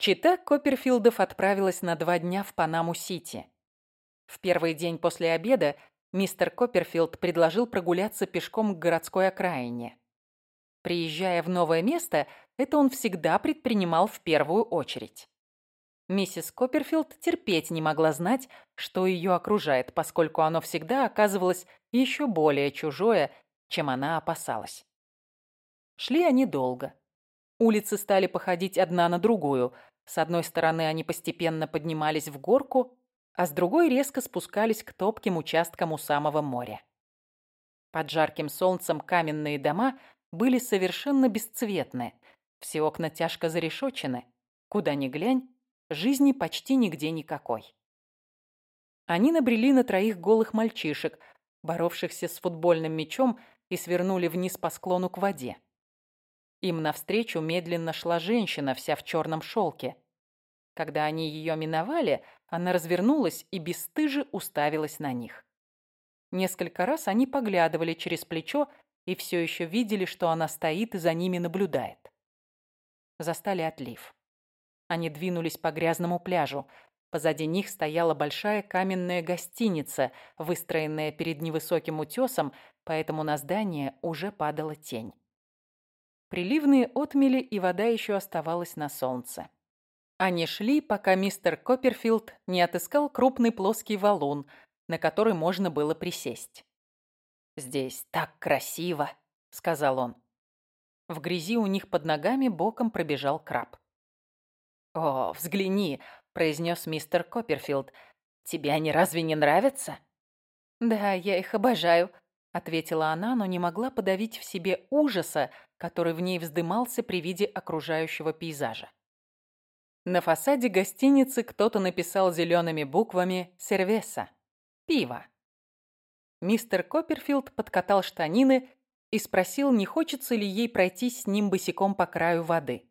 Чита Копперфилдов отправилась на два дня в Панаму-Сити. В первый день после обеда мистер Копперфилд предложил прогуляться пешком к городской окраине. Приезжая в новое место, это он всегда предпринимал в первую очередь. Миссис Копперфилд терпеть не могла знать, что ее окружает, поскольку оно всегда оказывалось еще более чужое, чем она опасалась. Шли они долго. Улицы стали походить одна на другую. С одной стороны они постепенно поднимались в горку, а с другой резко спускались к топким участкам у самого моря. Под жарким солнцем каменные дома были совершенно бесцветны, все окна тяжко зарешочены. Куда ни глянь, Жизни почти нигде никакой. Они набрели на троих голых мальчишек, боровшихся с футбольным мячом, и свернули вниз по склону к воде. Им навстречу медленно шла женщина, вся в черном шелке. Когда они ее миновали, она развернулась и бесстыже уставилась на них. Несколько раз они поглядывали через плечо и все еще видели, что она стоит и за ними наблюдает. Застали отлив. Они двинулись по грязному пляжу. Позади них стояла большая каменная гостиница, выстроенная перед невысоким утесом, поэтому на здание уже падала тень. Приливные отмели, и вода еще оставалась на солнце. Они шли, пока мистер Копперфилд не отыскал крупный плоский валун, на который можно было присесть. «Здесь так красиво», — сказал он. В грязи у них под ногами боком пробежал краб. «О, взгляни», — произнес мистер Копперфилд. «Тебе они разве не нравятся?» «Да, я их обожаю», — ответила она, но не могла подавить в себе ужаса, который в ней вздымался при виде окружающего пейзажа. На фасаде гостиницы кто-то написал зелеными буквами «Сервеса» — «Пиво». Мистер Копперфилд подкатал штанины и спросил, не хочется ли ей пройтись с ним босиком по краю воды.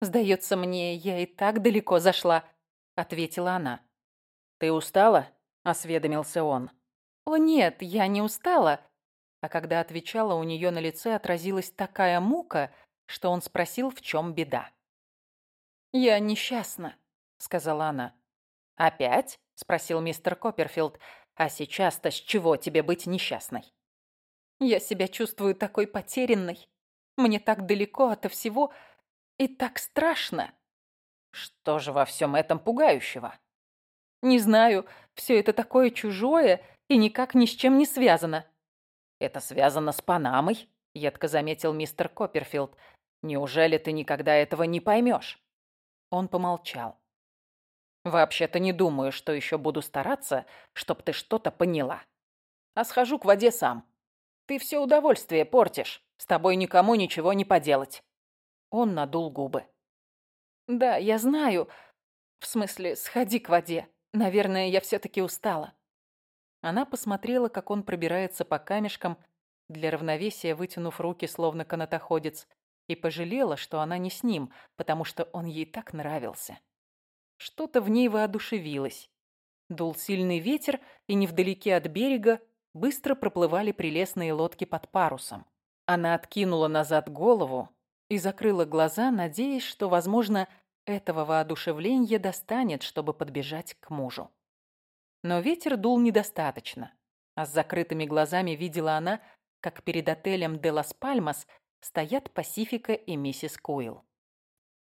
«Сдается мне, я и так далеко зашла», — ответила она. «Ты устала?» — осведомился он. «О нет, я не устала». А когда отвечала, у нее на лице отразилась такая мука, что он спросил, в чем беда. «Я несчастна», — сказала она. «Опять?» — спросил мистер Копперфилд. «А сейчас-то с чего тебе быть несчастной?» «Я себя чувствую такой потерянной. Мне так далеко ото всего, и так страшно. Что же во всем этом пугающего? Не знаю, все это такое чужое и никак ни с чем не связано. Это связано с Панамой, едко заметил мистер Копперфилд. Неужели ты никогда этого не поймешь? Он помолчал. Вообще-то не думаю, что еще буду стараться, чтоб ты что-то поняла. А схожу к воде сам. Ты все удовольствие портишь. С тобой никому ничего не поделать. Он надул губы. «Да, я знаю. В смысле, сходи к воде. Наверное, я все-таки устала». Она посмотрела, как он пробирается по камешкам, для равновесия вытянув руки, словно канатоходец, и пожалела, что она не с ним, потому что он ей так нравился. Что-то в ней воодушевилось. Дул сильный ветер, и невдалеке от берега быстро проплывали прелестные лодки под парусом. Она откинула назад голову, и закрыла глаза, надеясь, что, возможно, этого воодушевления достанет, чтобы подбежать к мужу. Но ветер дул недостаточно, а с закрытыми глазами видела она, как перед отелем «Де Лас Пальмас» стоят Пасифика и миссис Куилл.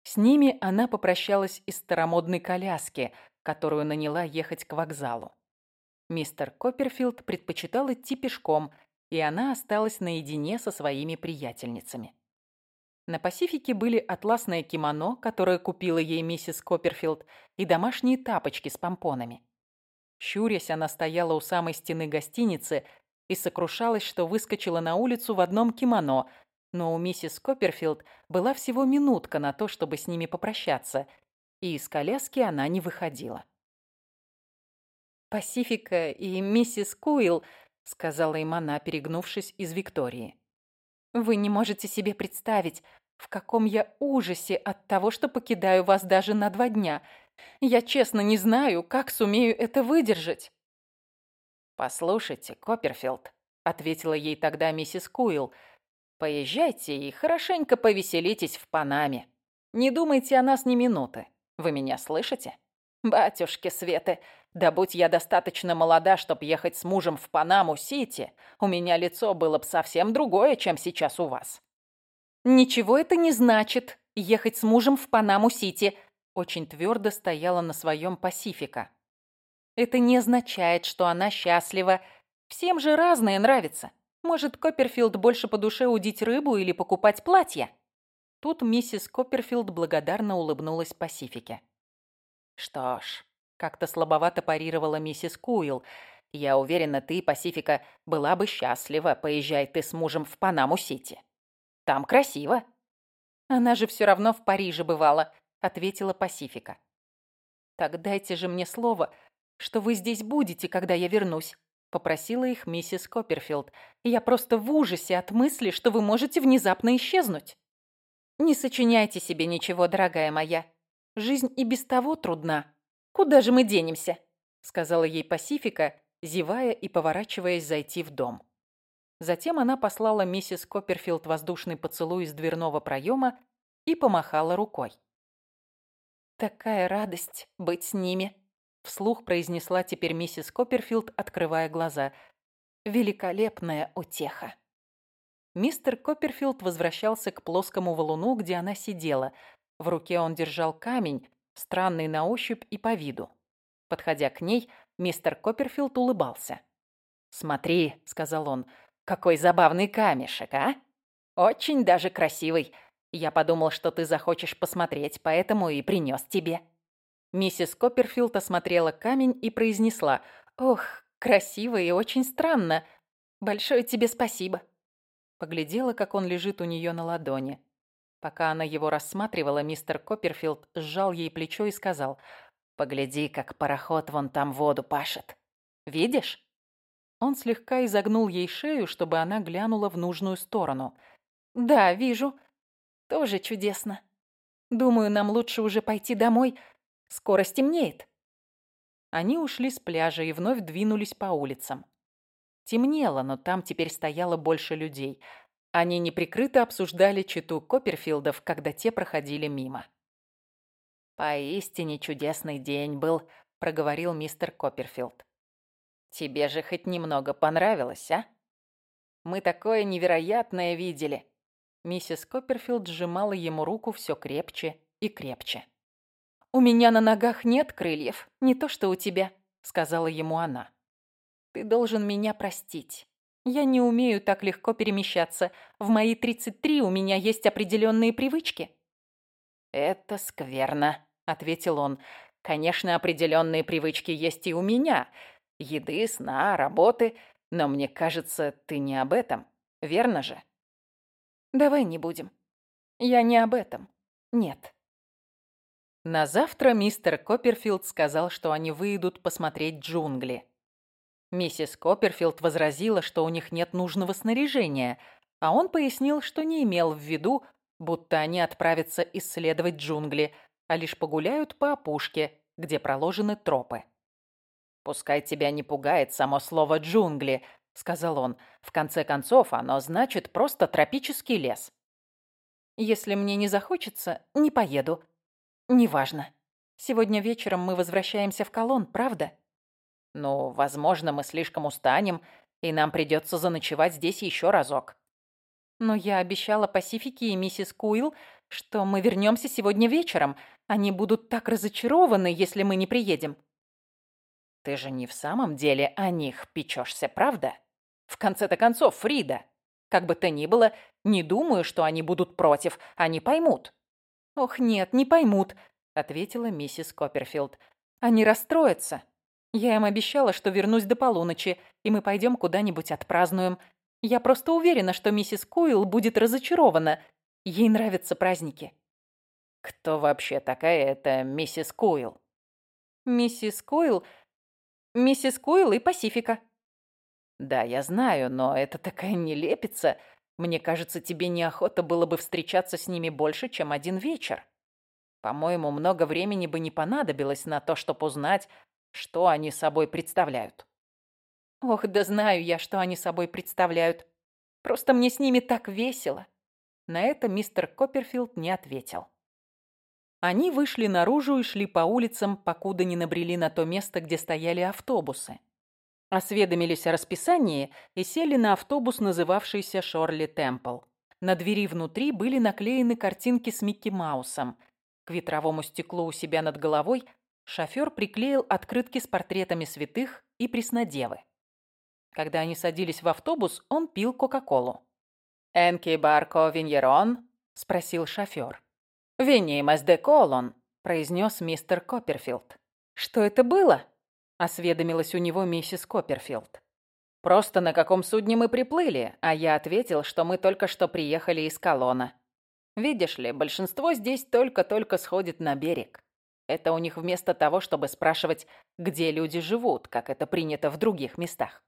С ними она попрощалась из старомодной коляски, которую наняла ехать к вокзалу. Мистер Копперфилд предпочитал идти пешком, и она осталась наедине со своими приятельницами. На Пасифике были атласное кимоно, которое купила ей миссис Копперфилд, и домашние тапочки с помпонами. Щурясь, она стояла у самой стены гостиницы и сокрушалась, что выскочила на улицу в одном кимоно, но у миссис Копперфилд была всего минутка на то, чтобы с ними попрощаться, и из коляски она не выходила. «Пасифика и миссис Куилл», — сказала им она, перегнувшись из Виктории. Вы не можете себе представить, в каком я ужасе от того, что покидаю вас даже на два дня. Я честно не знаю, как сумею это выдержать». «Послушайте, Копперфилд», — ответила ей тогда миссис Куилл, «поезжайте и хорошенько повеселитесь в Панаме. Не думайте о нас ни минуты. Вы меня слышите? Батюшки Светы, да будь я достаточно молода, чтобы ехать с мужем в Панаму-Сити, у меня лицо было бы совсем другое, чем сейчас у вас. Ничего это не значит, ехать с мужем в Панаму-Сити. Очень твердо стояла на своем Пасифика. Это не означает, что она счастлива. Всем же разное нравится. Может, Копперфилд больше по душе удить рыбу или покупать платья? Тут миссис Копперфилд благодарно улыбнулась Пасифике. «Что ж», — как-то слабовато парировала миссис Куилл, «я уверена, ты, Пасифика, была бы счастлива, поезжай ты с мужем в Панаму-Сити. Там красиво». «Она же все равно в Париже бывала», — ответила Пасифика. «Так дайте же мне слово, что вы здесь будете, когда я вернусь», — попросила их миссис Копперфилд. «Я просто в ужасе от мысли, что вы можете внезапно исчезнуть». «Не сочиняйте себе ничего, дорогая моя. Жизнь и без того трудна. Куда же мы денемся?» — сказала ей Пасифика, зевая и поворачиваясь зайти в дом. Затем она послала миссис Копперфилд воздушный поцелуй из дверного проема и помахала рукой. «Такая радость быть с ними!» — вслух произнесла теперь миссис Копперфилд, открывая глаза. «Великолепная утеха!» Мистер Копперфилд возвращался к плоскому валуну, где она сидела. В руке он держал камень, странный на ощупь и по виду. Подходя к ней, мистер Копперфилд улыбался. «Смотри», — сказал он, — какой забавный камешек, а? Очень даже красивый. Я подумал, что ты захочешь посмотреть, поэтому и принес тебе». Миссис Копперфилд осмотрела камень и произнесла. «Ох, красиво и очень странно. Большое тебе спасибо». Поглядела, как он лежит у нее на ладони. Пока она его рассматривала, мистер Копперфилд сжал ей плечо и сказал. «Погляди, как пароход вон там воду пашет. Видишь?» Он слегка изогнул ей шею, чтобы она глянула в нужную сторону. «Да, вижу. Тоже чудесно. Думаю, нам лучше уже пойти домой. Скоро стемнеет». Они ушли с пляжа и вновь двинулись по улицам. Темнело, но там теперь стояло больше людей. Они неприкрыто обсуждали читу Копперфилдов, когда те проходили мимо. «Поистине чудесный день был», — проговорил мистер Копперфилд. Тебе же хоть немного понравилось, а? Мы такое невероятное видели. Миссис Копперфилд сжимала ему руку все крепче и крепче. «У меня на ногах нет крыльев, не то что у тебя», — сказала ему она. «Ты должен меня простить. Я не умею так легко перемещаться. В мои 33 у меня есть определенные привычки». «Это скверно», — ответил он. «Конечно, определенные привычки есть и у меня еды, сна, работы, но мне кажется, ты не об этом, верно же? Давай не будем. Я не об этом. Нет. На завтра мистер Копперфилд сказал, что они выйдут посмотреть джунгли. Миссис Копперфилд возразила, что у них нет нужного снаряжения, а он пояснил, что не имел в виду, будто они отправятся исследовать джунгли, а лишь погуляют по опушке, где проложены тропы. «Пускай тебя не пугает само слово «джунгли», — сказал он. «В конце концов, оно значит просто тропический лес». «Если мне не захочется, не поеду. Неважно. Сегодня вечером мы возвращаемся в Колон, правда?» «Ну, возможно, мы слишком устанем, и нам придется заночевать здесь еще разок». «Но я обещала Пасифике и миссис Куилл, что мы вернемся сегодня вечером. Они будут так разочарованы, если мы не приедем». Ты же не в самом деле о них печешься, правда? В конце-то концов, Фрида. Как бы то ни было, не думаю, что они будут против. Они поймут. Ох, нет, не поймут, ответила миссис Копперфилд. Они расстроятся. Я им обещала, что вернусь до полуночи, и мы пойдем куда-нибудь отпразднуем. Я просто уверена, что миссис Куилл будет разочарована. Ей нравятся праздники. Кто вообще такая эта миссис Куилл? Миссис Куилл Миссис Куилл и Пасифика». «Да, я знаю, но это такая нелепица. Мне кажется, тебе неохота было бы встречаться с ними больше, чем один вечер. По-моему, много времени бы не понадобилось на то, чтобы узнать, что они собой представляют». «Ох, да знаю я, что они собой представляют. Просто мне с ними так весело». На это мистер Копперфилд не ответил. Они вышли наружу и шли по улицам, покуда не набрели на то место, где стояли автобусы. Осведомились о расписании и сели на автобус, называвшийся Шорли Темпл. На двери внутри были наклеены картинки с Микки Маусом. К ветровому стеклу у себя над головой шофер приклеил открытки с портретами святых и преснодевы. Когда они садились в автобус, он пил Кока-Колу. «Энки барко виньерон?» – спросил шофер. «Винимас де колон», – произнес мистер Копперфилд. «Что это было?» – осведомилась у него миссис Копперфилд. «Просто на каком судне мы приплыли, а я ответил, что мы только что приехали из Колона. Видишь ли, большинство здесь только-только сходит на берег. Это у них вместо того, чтобы спрашивать, где люди живут, как это принято в других местах.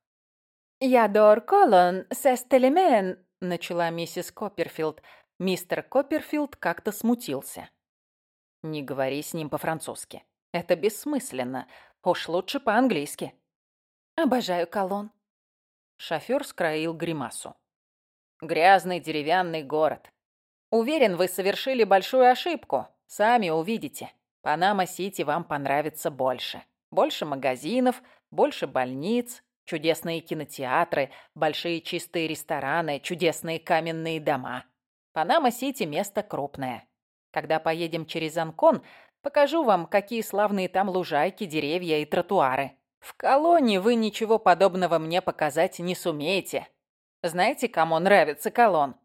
«Ядор Колон, сестелемен», — начала миссис Копперфилд. Мистер Копперфилд как-то смутился. «Не говори с ним по-французски. Это бессмысленно. Уж лучше по-английски». «Обожаю Колон». Шофер скроил гримасу. «Грязный деревянный город. Уверен, вы совершили большую ошибку. Сами увидите. Панама-Сити вам понравится больше. Больше магазинов, больше больниц, чудесные кинотеатры, большие чистые рестораны, чудесные каменные дома. Панама-Сити – место крупное. Когда поедем через Анкон, покажу вам, какие славные там лужайки, деревья и тротуары. В Колонне вы ничего подобного мне показать не сумеете. Знаете, кому нравится Колон?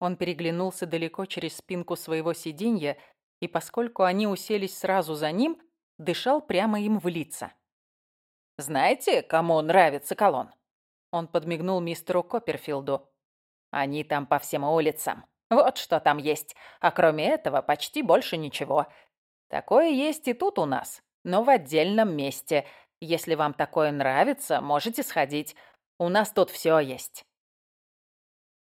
Он переглянулся далеко через спинку своего сиденья и, поскольку они уселись сразу за ним, дышал прямо им в лица. «Знаете, кому нравится колонн?» Он подмигнул мистеру Копперфилду. «Они там по всем улицам. Вот что там есть. А кроме этого, почти больше ничего. Такое есть и тут у нас, но в отдельном месте. Если вам такое нравится, можете сходить. У нас тут все есть».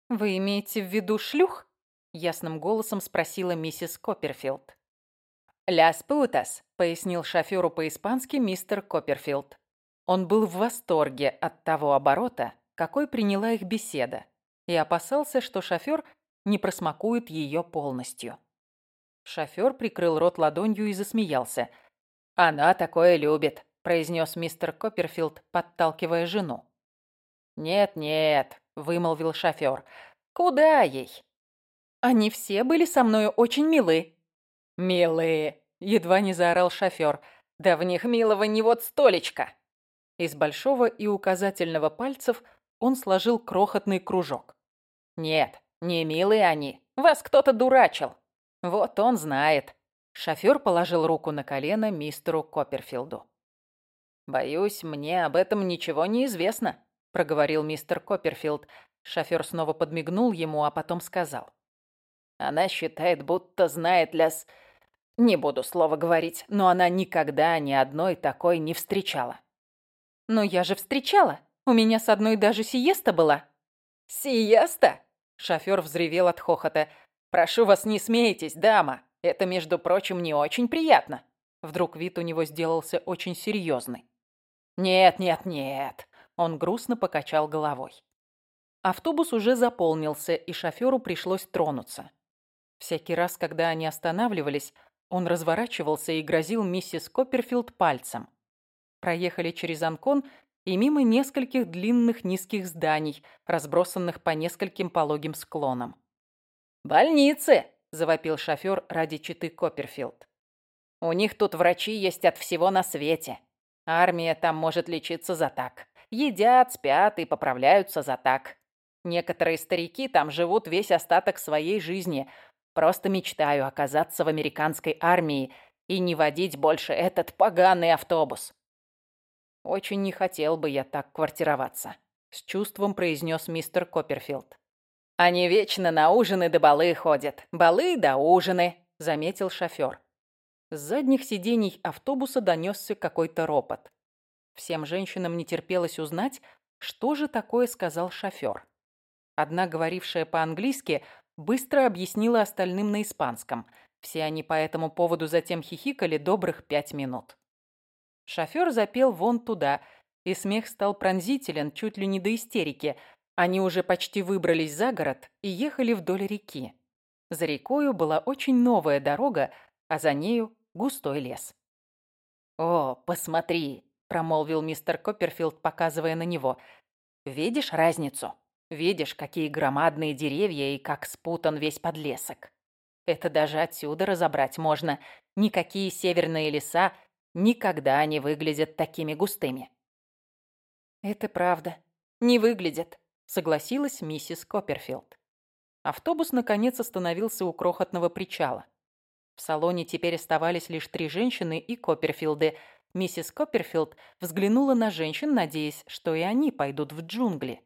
«Вы имеете в виду шлюх?» — ясным голосом спросила миссис Копперфилд. «Ляс путас», — пояснил шоферу по-испански мистер Копперфилд. Он был в восторге от того оборота, какой приняла их беседа, и опасался, что шофер не просмакует ее полностью. Шофер прикрыл рот ладонью и засмеялся. «Она такое любит», — произнес мистер Копперфилд, подталкивая жену. «Нет-нет», — вымолвил шофер. «Куда ей? Они все были со мною очень милы». «Милые!» — едва не заорал шофер. «Да в них милого не вот столечко!» Из большого и указательного пальцев он сложил крохотный кружок. «Нет, не милые они. Вас кто-то дурачил. Вот он знает». Шофер положил руку на колено мистеру Копперфилду. «Боюсь, мне об этом ничего не известно», — проговорил мистер Копперфилд. Шофер снова подмигнул ему, а потом сказал. Она считает, будто знает ляс... Не буду слова говорить, но она никогда ни одной такой не встречала. Но я же встречала. У меня с одной даже сиеста была. Сиеста? Шофер взревел от хохота. Прошу вас, не смейтесь, дама. Это, между прочим, не очень приятно. Вдруг вид у него сделался очень серьезный. Нет, нет, нет. Он грустно покачал головой. Автобус уже заполнился, и шоферу пришлось тронуться. Всякий раз, когда они останавливались, он разворачивался и грозил миссис Копперфилд пальцем. Проехали через Анкон и мимо нескольких длинных низких зданий, разбросанных по нескольким пологим склонам. «Больницы!» – завопил шофер ради читы Копперфилд. «У них тут врачи есть от всего на свете. Армия там может лечиться за так. Едят, спят и поправляются за так. Некоторые старики там живут весь остаток своей жизни, Просто мечтаю оказаться в американской армии и не водить больше этот поганый автобус. Очень не хотел бы я так квартироваться, с чувством произнес мистер Копперфилд. Они вечно на ужины да балы ходят. Балы да ужины, заметил шофер. С задних сидений автобуса донесся какой-то ропот. Всем женщинам не терпелось узнать, что же такое сказал шофер. Одна, говорившая по-английски, быстро объяснила остальным на испанском. Все они по этому поводу затем хихикали добрых пять минут. Шофер запел вон туда, и смех стал пронзителен, чуть ли не до истерики. Они уже почти выбрались за город и ехали вдоль реки. За рекою была очень новая дорога, а за нею густой лес. «О, посмотри!» – промолвил мистер Копперфилд, показывая на него. «Видишь разницу? Видишь, какие громадные деревья и как спутан весь подлесок? Это даже отсюда разобрать можно. Никакие северные леса никогда не выглядят такими густыми». «Это правда. Не выглядят», – согласилась миссис Копперфилд. Автобус, наконец, остановился у крохотного причала. В салоне теперь оставались лишь три женщины и Копперфилды. Миссис Копперфилд взглянула на женщин, надеясь, что и они пойдут в джунгли.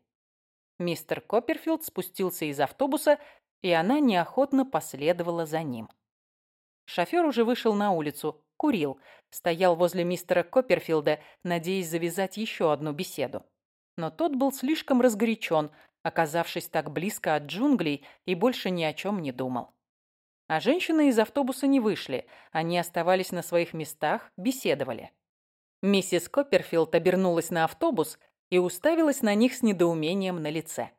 Мистер Копперфилд спустился из автобуса, и она неохотно последовала за ним. Шофер уже вышел на улицу, курил, стоял возле мистера Копперфилда, надеясь завязать еще одну беседу. Но тот был слишком разгорячен, оказавшись так близко от джунглей, и больше ни о чем не думал. А женщины из автобуса не вышли, они оставались на своих местах, беседовали. Миссис Копперфилд обернулась на автобус и уставилась на них с недоумением на лице.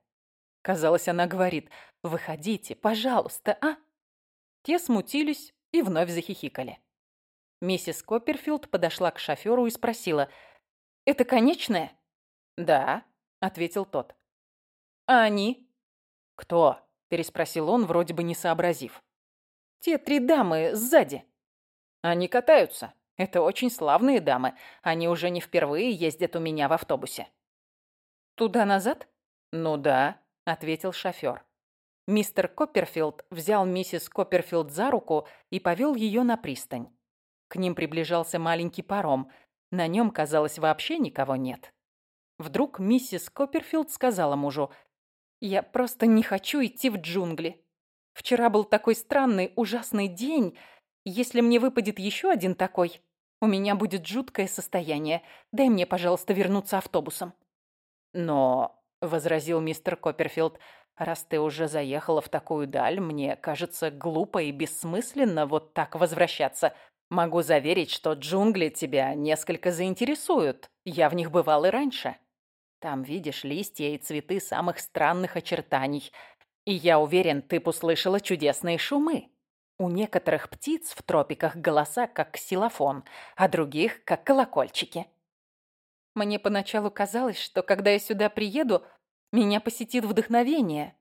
Казалось, она говорит «Выходите, пожалуйста, а?» Те смутились и вновь захихикали. Миссис Копперфилд подошла к шоферу и спросила «Это конечная?» «Да», — ответил тот. «А они?» «Кто?» — переспросил он, вроде бы не сообразив. Те три дамы сзади. Они катаются. Это очень славные дамы. Они уже не впервые ездят у меня в автобусе. Туда-назад? Ну да, ответил шофер. Мистер Копперфилд взял миссис Копперфилд за руку и повел ее на пристань. К ним приближался маленький паром. На нем, казалось, вообще никого нет. Вдруг миссис Копперфилд сказала мужу, «Я просто не хочу идти в джунгли. Вчера был такой странный, ужасный день. Если мне выпадет еще один такой, у меня будет жуткое состояние. Дай мне, пожалуйста, вернуться автобусом». «Но», — возразил мистер Копперфилд, «раз ты уже заехала в такую даль, мне кажется глупо и бессмысленно вот так возвращаться. Могу заверить, что джунгли тебя несколько заинтересуют. Я в них бывал и раньше. Там видишь листья и цветы самых странных очертаний. И я уверен, ты услышала чудесные шумы. У некоторых птиц в тропиках голоса как ксилофон, а других как колокольчики. Мне поначалу казалось, что когда я сюда приеду, меня посетит вдохновение,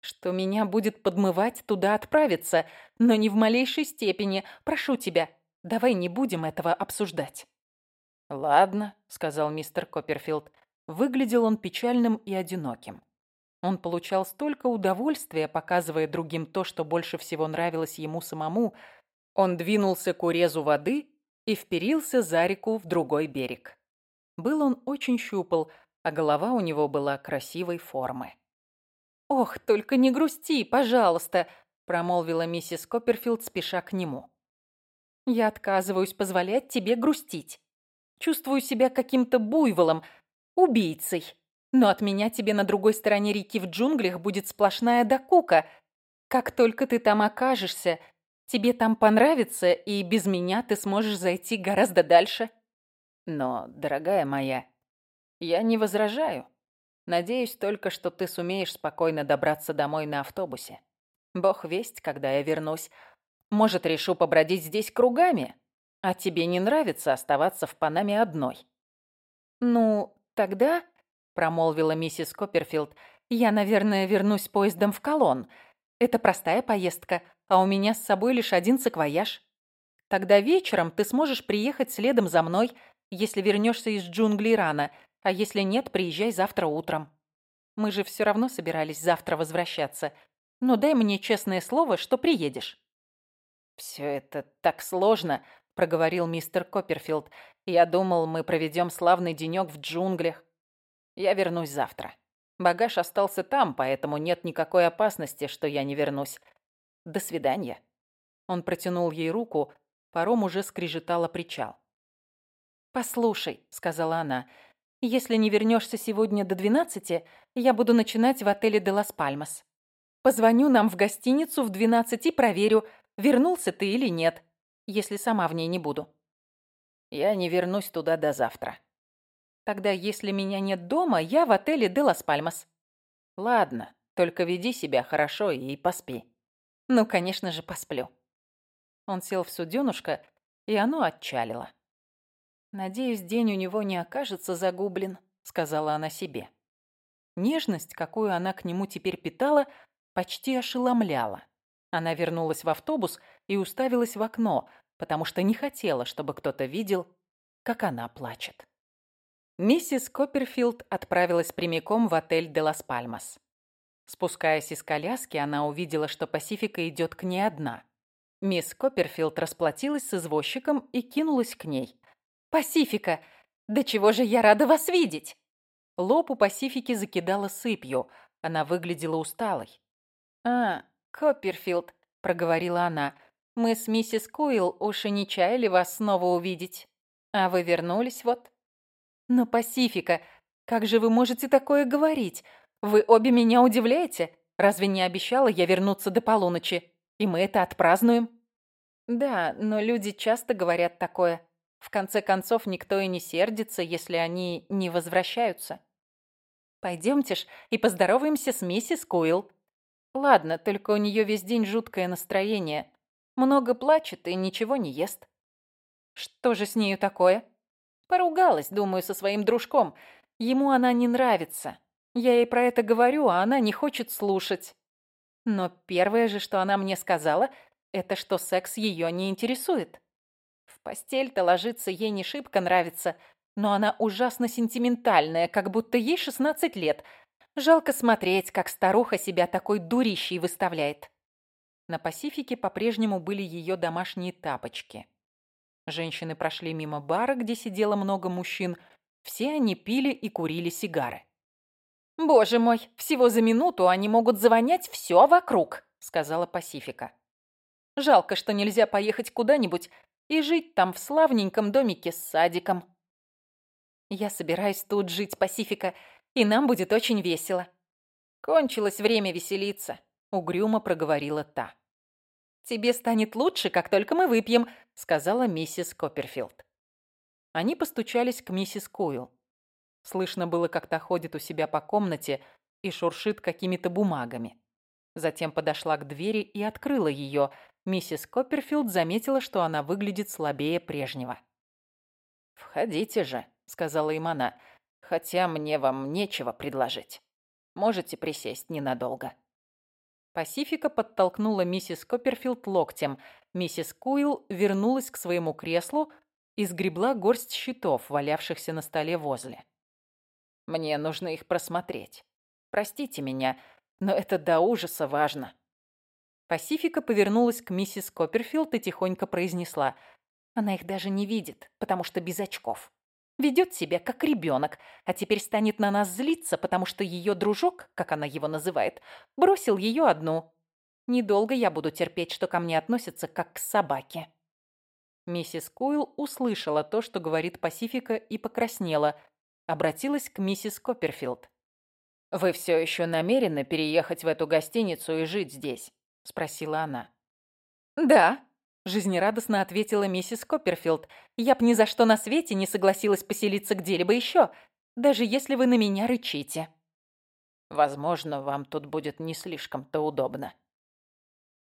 что меня будет подмывать туда отправиться, но не в малейшей степени. Прошу тебя, давай не будем этого обсуждать. «Ладно», — сказал мистер Копперфилд. Выглядел он печальным и одиноким. Он получал столько удовольствия, показывая другим то, что больше всего нравилось ему самому. Он двинулся к урезу воды и вперился за реку в другой берег. Был он очень щупал, а голова у него была красивой формы. «Ох, только не грусти, пожалуйста», — промолвила миссис Копперфилд, спеша к нему. «Я отказываюсь позволять тебе грустить. Чувствую себя каким-то буйволом, убийцей. Но от меня тебе на другой стороне реки в джунглях будет сплошная докука. Как только ты там окажешься, тебе там понравится, и без меня ты сможешь зайти гораздо дальше. Но, дорогая моя, я не возражаю. Надеюсь только, что ты сумеешь спокойно добраться домой на автобусе. Бог весть, когда я вернусь. Может, решу побродить здесь кругами? А тебе не нравится оставаться в Панаме одной? Ну, тогда промолвила миссис Копперфилд. «Я, наверное, вернусь поездом в Колон. Это простая поездка, а у меня с собой лишь один саквояж. Тогда вечером ты сможешь приехать следом за мной, если вернешься из джунглей рано, а если нет, приезжай завтра утром. Мы же все равно собирались завтра возвращаться. Но дай мне честное слово, что приедешь». «Все это так сложно», — проговорил мистер Копперфилд. «Я думал, мы проведем славный денек в джунглях. Я вернусь завтра. Багаж остался там, поэтому нет никакой опасности, что я не вернусь. До свидания». Он протянул ей руку, паром уже скрежетало причал. «Послушай», — сказала она, — «если не вернешься сегодня до двенадцати, я буду начинать в отеле «Де Лас Пальмас». Позвоню нам в гостиницу в двенадцать и проверю, вернулся ты или нет, если сама в ней не буду». «Я не вернусь туда до завтра», Тогда, если меня нет дома, я в отеле «Де Лас Пальмас». Ладно, только веди себя хорошо и поспи. Ну, конечно же, посплю. Он сел в суденушка, и оно отчалило. «Надеюсь, день у него не окажется загублен», — сказала она себе. Нежность, какую она к нему теперь питала, почти ошеломляла. Она вернулась в автобус и уставилась в окно, потому что не хотела, чтобы кто-то видел, как она плачет. Миссис Копперфилд отправилась прямиком в отель «Де Лас Пальмас». Спускаясь из коляски, она увидела, что Пасифика идет к ней одна. Мисс Копперфилд расплатилась с извозчиком и кинулась к ней. «Пасифика! Да чего же я рада вас видеть!» Лоб у Пасифики закидала сыпью. Она выглядела усталой. «А, Копперфилд», — проговорила она, — «мы с миссис Куилл уж и не чаяли вас снова увидеть. А вы вернулись вот». «Но, Пасифика, как же вы можете такое говорить? Вы обе меня удивляете? Разве не обещала я вернуться до полуночи? И мы это отпразднуем?» «Да, но люди часто говорят такое. В конце концов, никто и не сердится, если они не возвращаются. Пойдемте ж и поздороваемся с миссис Куилл. Ладно, только у нее весь день жуткое настроение. Много плачет и ничего не ест. Что же с нею такое? Поругалась, думаю, со своим дружком. Ему она не нравится. Я ей про это говорю, а она не хочет слушать. Но первое же, что она мне сказала, это что секс ее не интересует. В постель-то ложиться ей не шибко нравится, но она ужасно сентиментальная, как будто ей 16 лет, Жалко смотреть, как старуха себя такой дурищей выставляет. На Пасифике по-прежнему были ее домашние тапочки. Женщины прошли мимо бара, где сидело много мужчин. Все они пили и курили сигары. «Боже мой, всего за минуту они могут завонять все вокруг», — сказала Пасифика. «Жалко, что нельзя поехать куда-нибудь и жить там в славненьком домике с садиком». «Я собираюсь тут жить, Пасифика, и нам будет очень весело». «Кончилось время веселиться», — угрюмо проговорила та. «Тебе станет лучше, как только мы выпьем», — сказала миссис Копперфилд. Они постучались к миссис Куилл. Слышно было, как та ходит у себя по комнате и шуршит какими-то бумагами. Затем подошла к двери и открыла ее. Миссис Копперфилд заметила, что она выглядит слабее прежнего. «Входите же», — сказала им она. Хотя мне вам нечего предложить. Можете присесть ненадолго». Пасифика подтолкнула миссис Копперфилд локтем. Миссис Куилл вернулась к своему креслу и сгребла горсть счетов, валявшихся на столе возле. «Мне нужно их просмотреть. Простите меня, но это до ужаса важно». Пасифика повернулась к миссис Копперфилд и тихонько произнесла. «Она их даже не видит, потому что без очков». Ведет себя как ребенок, а теперь станет на нас злиться, потому что ее дружок, как она его называет, бросил ее одну. Недолго я буду терпеть, что ко мне относятся как к собаке. Миссис Куилл услышала то, что говорит Пасифика, и покраснела. Обратилась к миссис Копперфилд. «Вы все еще намерены переехать в эту гостиницу и жить здесь?» – спросила она. «Да», Жизнерадостно ответила миссис Копперфилд. «Я б ни за что на свете не согласилась поселиться где-либо еще, даже если вы на меня рычите». «Возможно, вам тут будет не слишком-то удобно».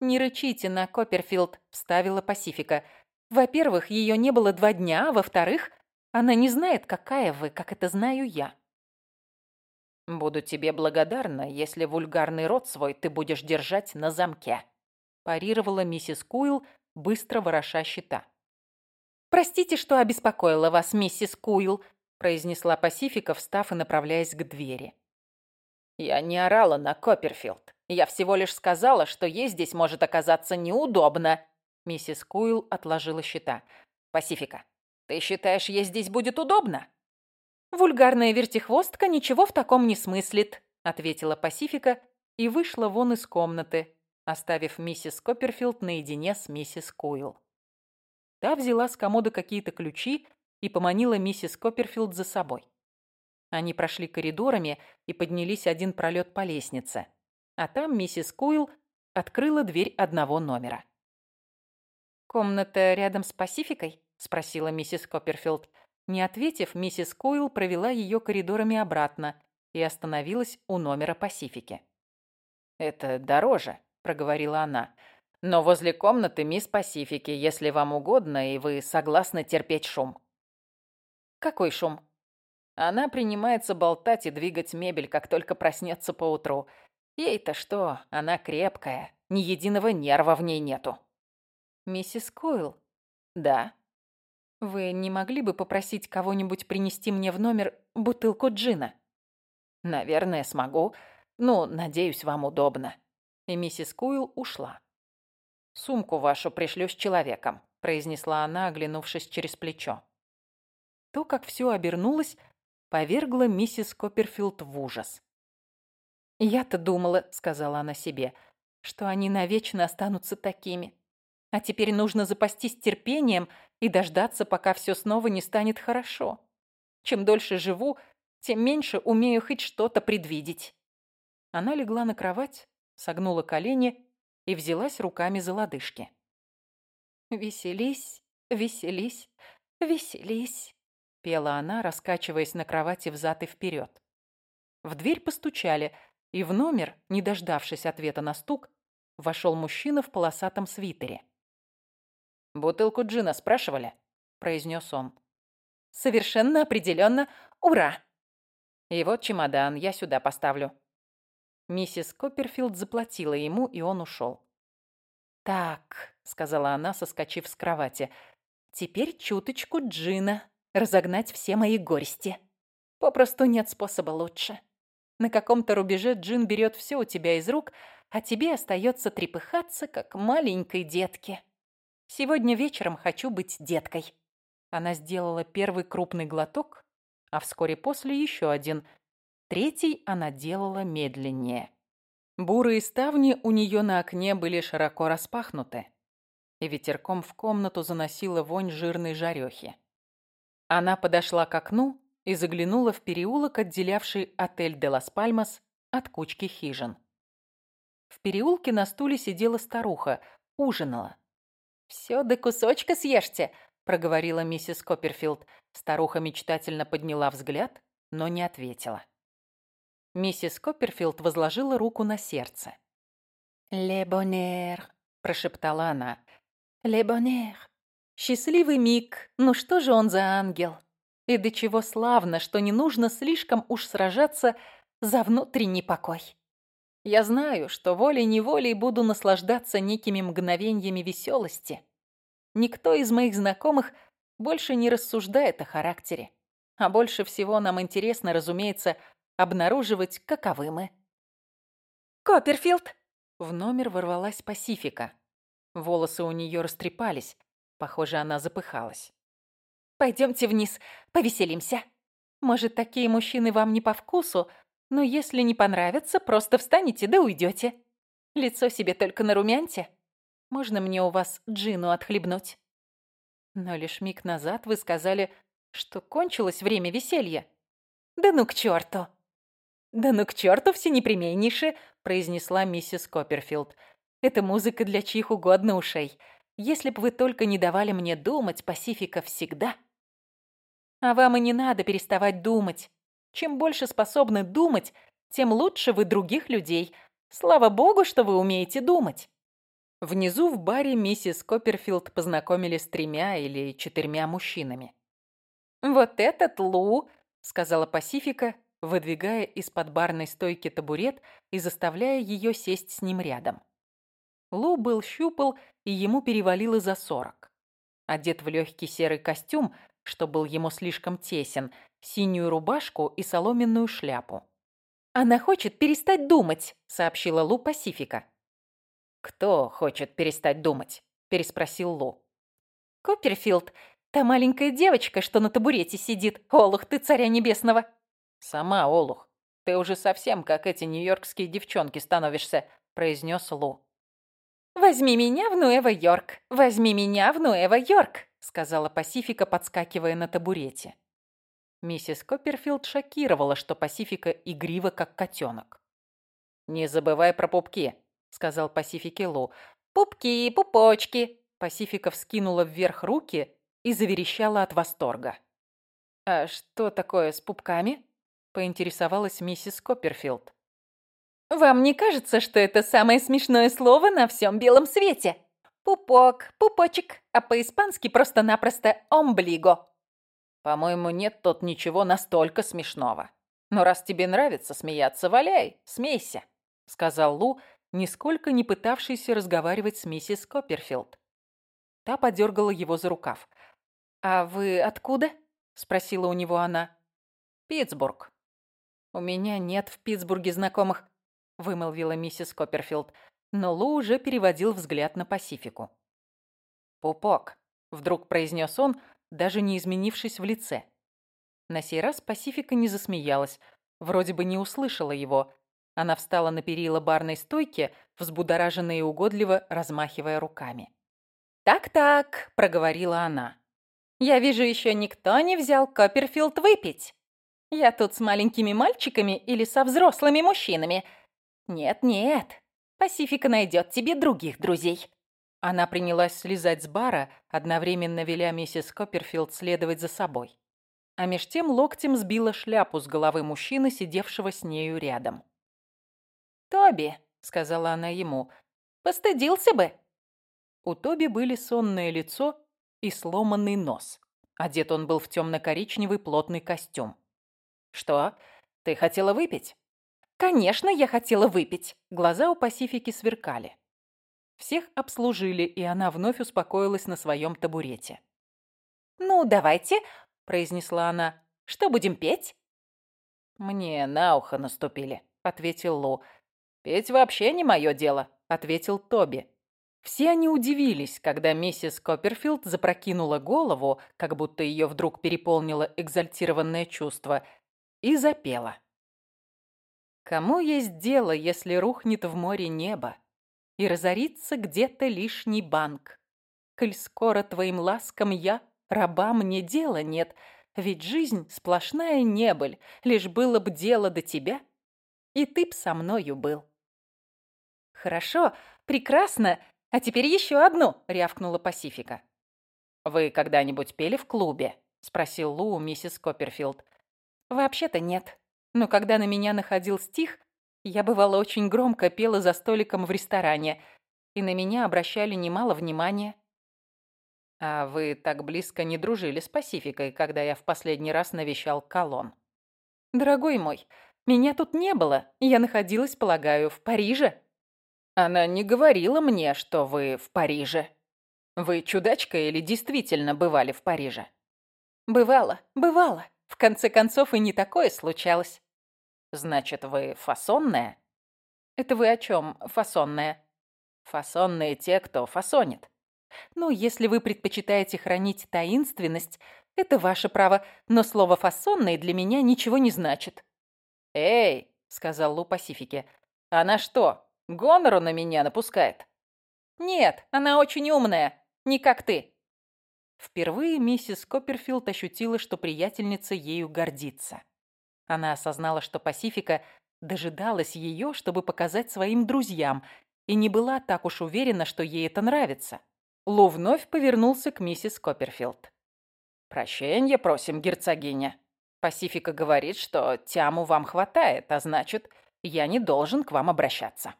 «Не рычите на Копперфилд», — вставила Пасифика. «Во-первых, ее не было два дня, а во-вторых, она не знает, какая вы, как это знаю я». «Буду тебе благодарна, если вульгарный рот свой ты будешь держать на замке», парировала миссис Куилл, быстро вороша счета. «Простите, что обеспокоила вас, миссис Куилл», произнесла Пасифика, встав и направляясь к двери. «Я не орала на Копперфилд. Я всего лишь сказала, что ей здесь может оказаться неудобно». Миссис Куилл отложила счета. «Пасифика, ты считаешь, ей здесь будет удобно?» «Вульгарная вертихвостка ничего в таком не смыслит», ответила Пасифика и вышла вон из комнаты, оставив миссис Копперфилд наедине с миссис Куилл. Та взяла с комода какие-то ключи и поманила миссис Копперфилд за собой. Они прошли коридорами и поднялись один пролет по лестнице. А там миссис Куилл открыла дверь одного номера. «Комната рядом с Пасификой?» – спросила миссис Копперфилд. Не ответив, миссис Куилл провела ее коридорами обратно и остановилась у номера Пасифики. «Это дороже», проговорила она. но возле комнаты мисс Пасифики, если вам угодно, и вы согласны терпеть шум». «Какой шум?» Она принимается болтать и двигать мебель, как только проснется поутру. Ей-то что, она крепкая, ни единого нерва в ней нету. «Миссис Койл?» «Да». «Вы не могли бы попросить кого-нибудь принести мне в номер бутылку джина?» «Наверное, смогу. Ну, надеюсь, вам удобно». И миссис Койл ушла. «Сумку вашу пришлю с человеком», — произнесла она, оглянувшись через плечо. То, как все обернулось, повергло миссис Копперфилд в ужас. «Я-то думала», — сказала она себе, — «что они навечно останутся такими. А теперь нужно запастись терпением и дождаться, пока все снова не станет хорошо. Чем дольше живу, тем меньше умею хоть что-то предвидеть». Она легла на кровать, согнула колени и взялась руками за лодыжки. «Веселись, веселись, веселись», — пела она, раскачиваясь на кровати взад и вперед. В дверь постучали, и в номер, не дождавшись ответа на стук, вошел мужчина в полосатом свитере. «Бутылку джина спрашивали?» — произнес он. «Совершенно определенно. Ура!» «И вот чемодан, я сюда поставлю». Миссис Копперфилд заплатила ему, и он ушел. «Так», — сказала она, соскочив с кровати, — «теперь чуточку джина, разогнать все мои горести. Попросту нет способа лучше. На каком-то рубеже джин берет все у тебя из рук, а тебе остается трепыхаться, как маленькой детке. Сегодня вечером хочу быть деткой». Она сделала первый крупный глоток, а вскоре после еще один — Третий она делала медленнее. Бурые ставни у нее на окне были широко распахнуты, и ветерком в комнату заносила вонь жирной жарехи. Она подошла к окну и заглянула в переулок, отделявший отель «Де Лас Пальмас» от кучки хижин. В переулке на стуле сидела старуха, ужинала. «Все до кусочка съешьте», — проговорила миссис Копперфилд. Старуха мечтательно подняла взгляд, но не ответила. Миссис Копперфилд возложила руку на сердце. «Ле бонер», — прошептала она. «Ле бонер. Счастливый миг. Ну что же он за ангел? И до чего славно, что не нужно слишком уж сражаться за внутренний покой. Я знаю, что волей-неволей буду наслаждаться некими мгновениями веселости. Никто из моих знакомых больше не рассуждает о характере. А больше всего нам интересно, разумеется, обнаруживать, каковы мы. «Копперфилд!» В номер ворвалась Пасифика. Волосы у нее растрепались. Похоже, она запыхалась. «Пойдемте вниз, повеселимся. Может, такие мужчины вам не по вкусу, но если не понравятся, просто встанете да уйдете. Лицо себе только нарумяньте. Можно мне у вас джину отхлебнуть?» Но лишь миг назад вы сказали, что кончилось время веселья. «Да ну к черту!» «Да ну к черту всенепременнейше!» – произнесла миссис Копперфилд. «Это музыка для чьих угодно ушей. Если б вы только не давали мне думать, Пасифика всегда...» «А вам и не надо переставать думать. Чем больше способны думать, тем лучше вы других людей. Слава богу, что вы умеете думать!» Внизу в баре миссис Копперфилд познакомились с тремя или четырьмя мужчинами. «Вот этот Лу», — сказала Пасифика, выдвигая из-под барной стойки табурет и заставляя ее сесть с ним рядом. Лу был щупал, и ему перевалило за сорок. Одет в легкий серый костюм, что был ему слишком тесен, синюю рубашку и соломенную шляпу. «Она хочет перестать думать», — сообщила Лу Пасифика. «Кто хочет перестать думать?» — переспросил Лу. «Копперфилд, та маленькая девочка, что на табурете сидит. Олух ты, царя небесного!» «Сама, Олух, ты уже совсем как эти нью-йоркские девчонки становишься», — произнес Лу. «Возьми меня в Нуэва-Йорк! Возьми меня в Нуэва-Йорк!» — сказала Пасифика, подскакивая на табурете. Миссис Копперфилд шокировала, что Пасифика игрива, как котенок. «Не забывай про пупки», — сказал Пасифике Лу. «Пупки, пупочки!» Пасифика вскинула вверх руки и заверещала от восторга. «А что такое с пупками?» Поинтересовалась миссис Копперфилд. Вам не кажется, что это самое смешное слово на всем белом свете? Пупок, пупочек, а по-испански просто-напросто омблиго. По-моему, нет тут ничего настолько смешного. Но раз тебе нравится смеяться, валяй, смейся, сказал Лу, нисколько не пытавшийся разговаривать с миссис Копперфилд. Та подергала его за рукав. «А вы откуда?» — спросила у него она. «Питтсбург». «У меня нет в Питтсбурге знакомых», — вымолвила миссис Копперфилд, но Лу уже переводил взгляд на Пасифику. «Пупок», — вдруг произнес он, даже не изменившись в лице. На сей раз Пасифика не засмеялась, вроде бы не услышала его. Она встала на перила барной стойки, взбудораженная и угодливо размахивая руками. «Так-так», — проговорила она. Я вижу, еще никто не взял Копперфилд выпить. Я тут с маленькими мальчиками или со взрослыми мужчинами. Нет-нет, Пасифика найдет тебе других друзей». Она принялась слезать с бара, одновременно веля миссис Копперфилд следовать за собой. А меж тем локтем сбила шляпу с головы мужчины, сидевшего с нею рядом. «Тоби», — сказала она ему, — «постыдился бы». У Тоби были сонное лицо и сломанный нос. Одет он был в темно-коричневый плотный костюм. «Что? Ты хотела выпить?» «Конечно, я хотела выпить!» Глаза у Пасифики сверкали. Всех обслужили, и она вновь успокоилась на своем табурете. «Ну, давайте», — произнесла она. «Что будем петь?» «Мне на ухо наступили», — ответил Лу. «Петь вообще не мое дело», — ответил Тоби. Все они удивились, когда миссис Копперфилд запрокинула голову, как будто ее вдруг переполнило экзальтированное чувство, и запела. «Кому есть дело, если рухнет в море небо, и разорится где-то лишний банк? Коль скоро твоим ласкам я, раба, мне дела нет, ведь жизнь сплошная небыль, лишь было б дело до тебя, и ты б со мною был». «Хорошо, прекрасно!» «А теперь еще одну!» — рявкнула Пасифика. «Вы когда-нибудь пели в клубе?» — спросил Лу у миссис Копперфилд. «Вообще-то нет. Но когда на меня находил стих, я, бывало, очень громко пела за столиком в ресторане, и на меня обращали немало внимания». «А вы так близко не дружили с Пасификой, когда я в последний раз навещал Колон?» «Дорогой мой, меня тут не было, я находилась, полагаю, в Париже». Она не говорила мне, что вы в Париже. Вы чудачка или действительно бывали в Париже? Бывало, бывало. В конце концов, и не такое случалось. Значит, вы фасонная? Это вы о чем, фасонная? Фасонные те, кто фасонит. Ну, если вы предпочитаете хранить таинственность, это ваше право, но слово «фасонный» для меня ничего не значит. «Эй», — сказал Лу Пасифике, — «она что, Гонору на меня напускает. Нет, она очень умная, не как ты. Впервые миссис Копперфилд ощутила, что приятельница ею гордится. Она осознала, что Пасифика дожидалась ее, чтобы показать своим друзьям, и не была так уж уверена, что ей это нравится. Лу вновь повернулся к миссис Копперфилд. «Прощенье просим, герцогиня. Пасифика говорит, что тяму вам хватает, а значит, я не должен к вам обращаться».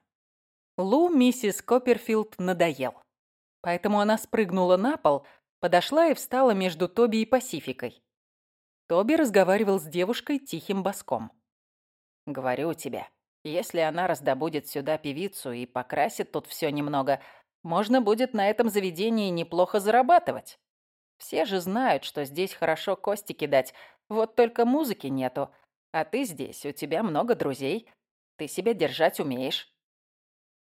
Лу миссис Копперфилд надоел. Поэтому она спрыгнула на пол, подошла и встала между Тоби и Пасификой. Тоби разговаривал с девушкой тихим боском. «Говорю тебе, если она раздобудет сюда певицу и покрасит тут все немного, можно будет на этом заведении неплохо зарабатывать. Все же знают, что здесь хорошо кости кидать, вот только музыки нету. А ты здесь, у тебя много друзей, ты себя держать умеешь.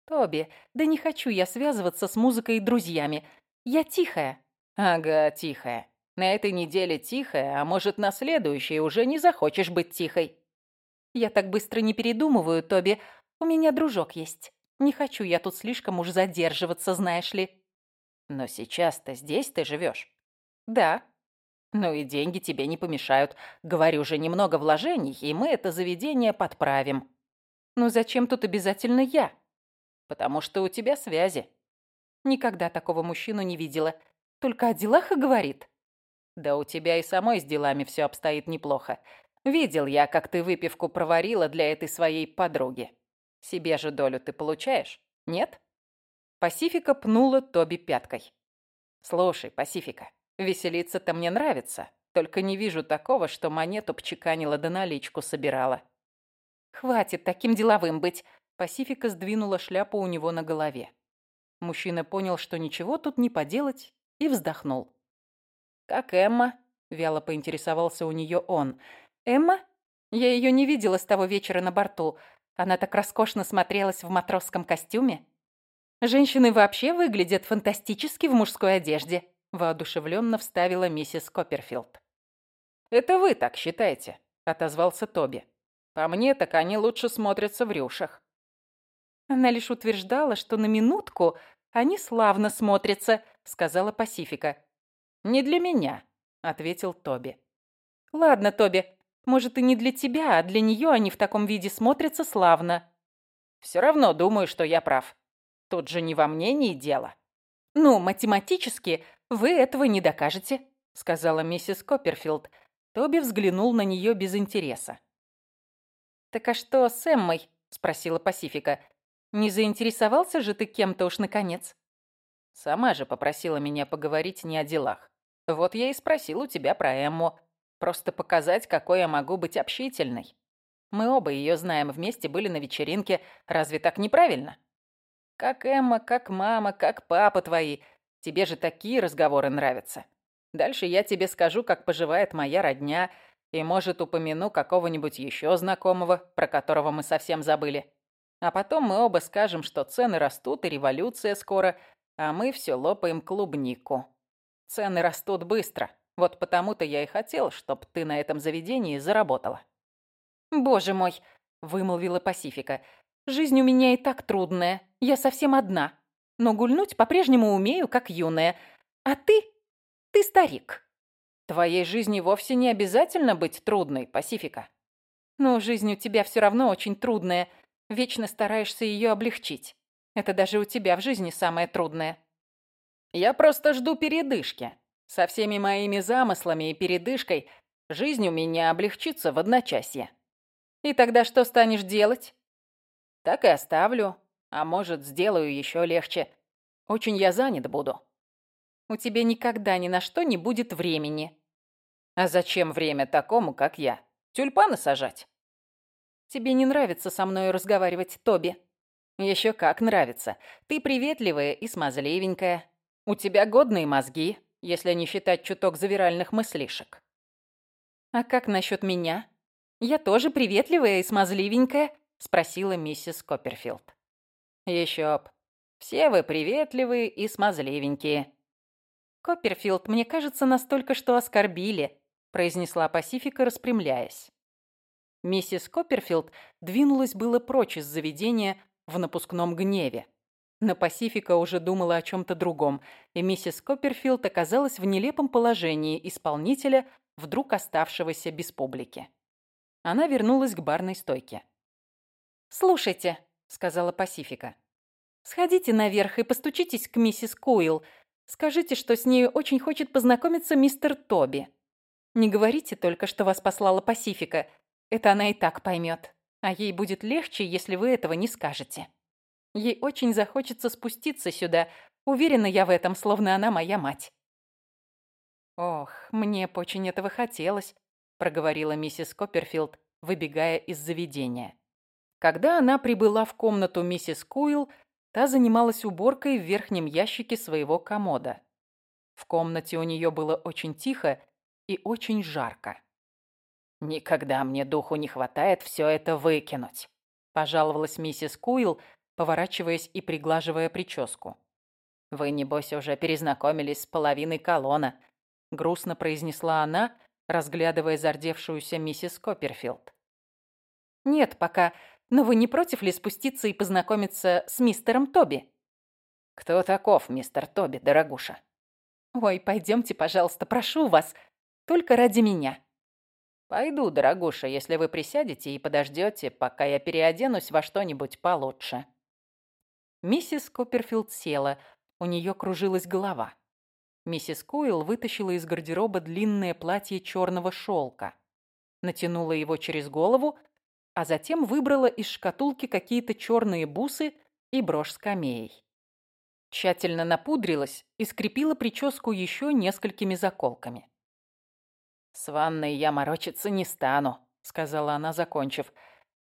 «Тоби, да не хочу я связываться с музыкой и друзьями. Я тихая». «Ага, тихая. На этой неделе тихая, а может, на следующей уже не захочешь быть тихой». «Я так быстро не передумываю, Тоби. У меня дружок есть. Не хочу я тут слишком уж задерживаться, знаешь ли». «Но сейчас-то здесь ты живешь. «Да». «Ну и деньги тебе не помешают. Говорю же, немного вложений, и мы это заведение подправим». «Ну зачем тут обязательно я?» Потому что у тебя связи. Никогда такого мужчину не видела. Только о делах и говорит. Да у тебя и самой с делами все обстоит неплохо. Видел я, как ты выпивку проварила для этой своей подруги. Себе же долю ты получаешь, нет?» Пасифика пнула Тоби пяткой. «Слушай, Пасифика, веселиться-то мне нравится, только не вижу такого, что монету пчеканила да наличку собирала». «Хватит таким деловым быть!» Пасифика сдвинула шляпу у него на голове. Мужчина понял, что ничего тут не поделать, и вздохнул. «Как Эмма?» — вяло поинтересовался у нее он. «Эмма? Я ее не видела с того вечера на борту. Она так роскошно смотрелась в матросском костюме. Женщины вообще выглядят фантастически в мужской одежде», — воодушевленно вставила миссис Копперфилд. «Это вы так считаете», — отозвался Тоби. «По мне, так они лучше смотрятся в рюшах». Она лишь утверждала, что на минутку они славно смотрятся, сказала Пасифика. «Не для меня», — ответил Тоби. «Ладно, Тоби, может, и не для тебя, а для нее они в таком виде смотрятся славно». «Все равно думаю, что я прав. Тут же не во мнении дело». «Ну, математически вы этого не докажете», — сказала миссис Копперфилд. Тоби взглянул на нее без интереса. «Так а что с Эммой?» — спросила Пасифика. «Не заинтересовался же ты кем-то уж наконец?» Сама же попросила меня поговорить не о делах. Вот я и спросил у тебя про Эмму. Просто показать, какой я могу быть общительной. Мы оба ее знаем, вместе были на вечеринке. Разве так неправильно? Как Эмма, как мама, как папа твои. Тебе же такие разговоры нравятся. Дальше я тебе скажу, как поживает моя родня, и, может, упомяну какого-нибудь еще знакомого, про которого мы совсем забыли. А потом мы оба скажем, что цены растут и революция скоро, а мы все лопаем клубнику. Цены растут быстро. Вот потому-то я и хотел, чтобы ты на этом заведении заработала. «Боже мой!» — вымолвила Пасифика. «Жизнь у меня и так трудная. Я совсем одна. Но гульнуть по-прежнему умею, как юная. А ты? Ты старик». «Твоей жизни вовсе не обязательно быть трудной, Пасифика». «Но жизнь у тебя все равно очень трудная. Вечно стараешься ее облегчить. Это даже у тебя в жизни самое трудное. Я просто жду передышки. Со всеми моими замыслами и передышкой жизнь у меня облегчится в одночасье. И тогда что станешь делать? Так и оставлю. А может, сделаю еще легче. Очень я занят буду. У тебя никогда ни на что не будет времени. А зачем время такому, как я? Тюльпаны сажать? Тебе не нравится со мной разговаривать, Тоби. Еще как нравится. Ты приветливая и смазливенькая. У тебя годные мозги, если не считать чуток завиральных мыслишек. А как насчет меня? Я тоже приветливая и смазливенькая, спросила миссис Копперфилд. Еще б. Все вы приветливые и смазливенькие. Копперфилд, мне кажется, настолько, что оскорбили, произнесла Пасифика, распрямляясь. Миссис Копперфилд двинулась было прочь из заведения, в напускном гневе. Но Пасифика уже думала о чем-то другом, и миссис Копперфилд оказалась в нелепом положении исполнителя, вдруг оставшегося без публики. Она вернулась к барной стойке. «Слушайте», — сказала Пасифика, — «сходите наверх и постучитесь к миссис Куилл. Скажите, что с нею очень хочет познакомиться мистер Тоби. Не говорите только, что вас послала Пасифика. Это она и так поймет. А ей будет легче, если вы этого не скажете. Ей очень захочется спуститься сюда. Уверена я в этом, словно она моя мать. «Ох, мне б очень этого хотелось», — проговорила миссис Копперфилд, выбегая из заведения. Когда она прибыла в комнату миссис Куилл, та занималась уборкой в верхнем ящике своего комода. В комнате у нее было очень тихо и очень жарко. «Никогда мне духу не хватает все это выкинуть», – пожаловалась миссис Куилл, поворачиваясь и приглаживая прическу. «Вы, небось, уже перезнакомились с половиной колонна», – грустно произнесла она, разглядывая зардевшуюся миссис Копперфилд. «Нет пока, но вы не против ли спуститься и познакомиться с мистером Тоби?» «Кто таков мистер Тоби, дорогуша?» «Ой, пойдемте, пожалуйста, прошу вас, только ради меня». «Пойду, дорогуша, если вы присядете и подождете, пока я переоденусь во что-нибудь получше». Миссис Копперфилд села, у нее кружилась голова. Миссис Куилл вытащила из гардероба длинное платье черного шелка, натянула его через голову, а затем выбрала из шкатулки какие-то черные бусы и брошь с камеей. Тщательно напудрилась и скрепила прическу еще несколькими заколками. «С ванной я морочиться не стану», — сказала она, закончив.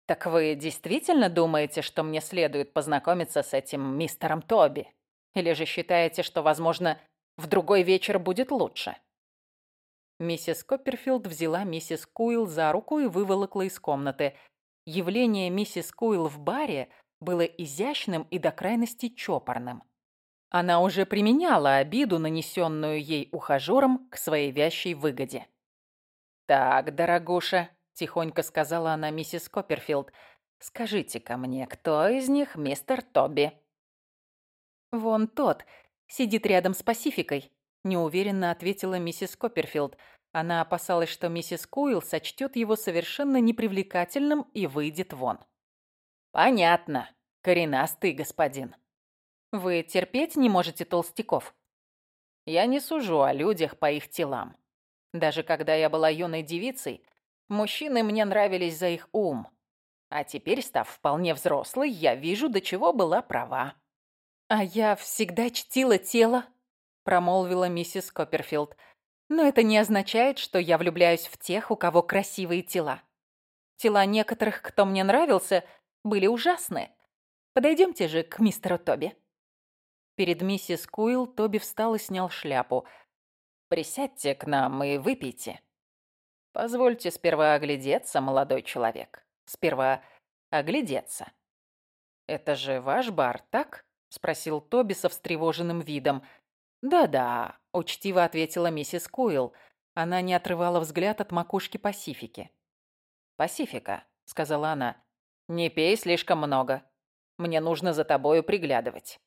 «Так вы действительно думаете, что мне следует познакомиться с этим мистером Тоби? Или же считаете, что, возможно, в другой вечер будет лучше?» Миссис Копперфилд взяла миссис Куилл за руку и выволокла из комнаты. Явление миссис Куилл в баре было изящным и до крайности чопорным. Она уже применяла обиду, нанесенную ей ухажером, к своей вящей выгоде. «Так, дорогуша», — тихонько сказала она миссис Копперфилд, «скажите-ка мне, кто из них мистер Тоби?» «Вон тот, сидит рядом с Пасификой», неуверенно ответила миссис Копперфилд. Она опасалась, что миссис Куилл сочтет его совершенно непривлекательным и выйдет вон. «Понятно. Коренастый господин». «Вы терпеть не можете толстяков?» «Я не сужу о людях по их телам. Даже когда я была юной девицей, мужчины мне нравились за их ум. А теперь, став вполне взрослой, я вижу, до чего была права». «А я всегда чтила тело», промолвила миссис Копперфилд. «Но это не означает, что я влюбляюсь в тех, у кого красивые тела. Тела некоторых, кто мне нравился, были ужасны. Подойдемте же к мистеру Тоби». Перед миссис Куилл Тоби встал и снял шляпу. «Присядьте к нам и выпейте. Позвольте сперва оглядеться, молодой человек. Сперва оглядеться». «Это же ваш бар, так?» — спросил Тоби со встревоженным видом. «Да-да», — учтиво ответила миссис Куилл. Она не отрывала взгляд от макушки Пасифики. «Пасифика», — сказала она, — «не пей слишком много. Мне нужно за тобою приглядывать».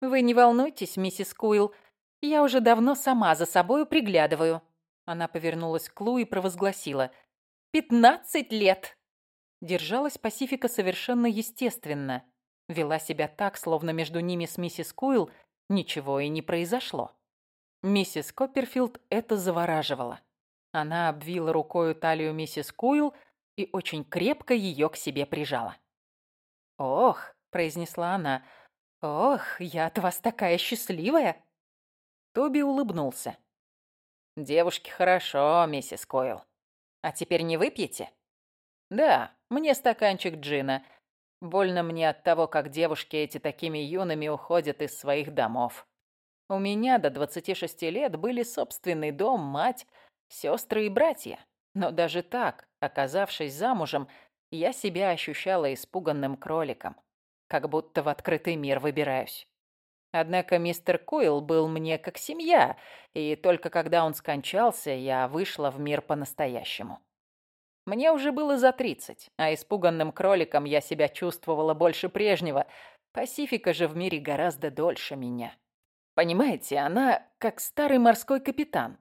«Вы не волнуйтесь, миссис Куилл. Я уже давно сама за собою приглядываю». Она повернулась к Лу и провозгласила. «Пятнадцать лет!» Держалась Пасифика совершенно естественно. Вела себя так, словно между ними с миссис Куилл ничего и не произошло. Миссис Копперфилд это завораживало. Она обвила рукою талию миссис Куилл и очень крепко ее к себе прижала. «Ох», — произнесла она, — «ох, я от вас такая счастливая!» Тоби улыбнулся. «Девушке хорошо, миссис Койл. А теперь не выпьете?» «Да, мне стаканчик джина. Больно мне от того, как девушки эти такими юными уходят из своих домов. У меня до 26 лет были собственный дом, мать, сестры и братья. Но даже так, оказавшись замужем, я себя ощущала испуганным кроликом. Как будто в открытый мир выбираюсь. Однако мистер Куилл был мне как семья, и только когда он скончался, я вышла в мир по-настоящему. Мне уже было за тридцать, а испуганным кроликом я себя чувствовала больше прежнего. Пасифика же в мире гораздо дольше меня. Понимаете, она как старый морской капитан.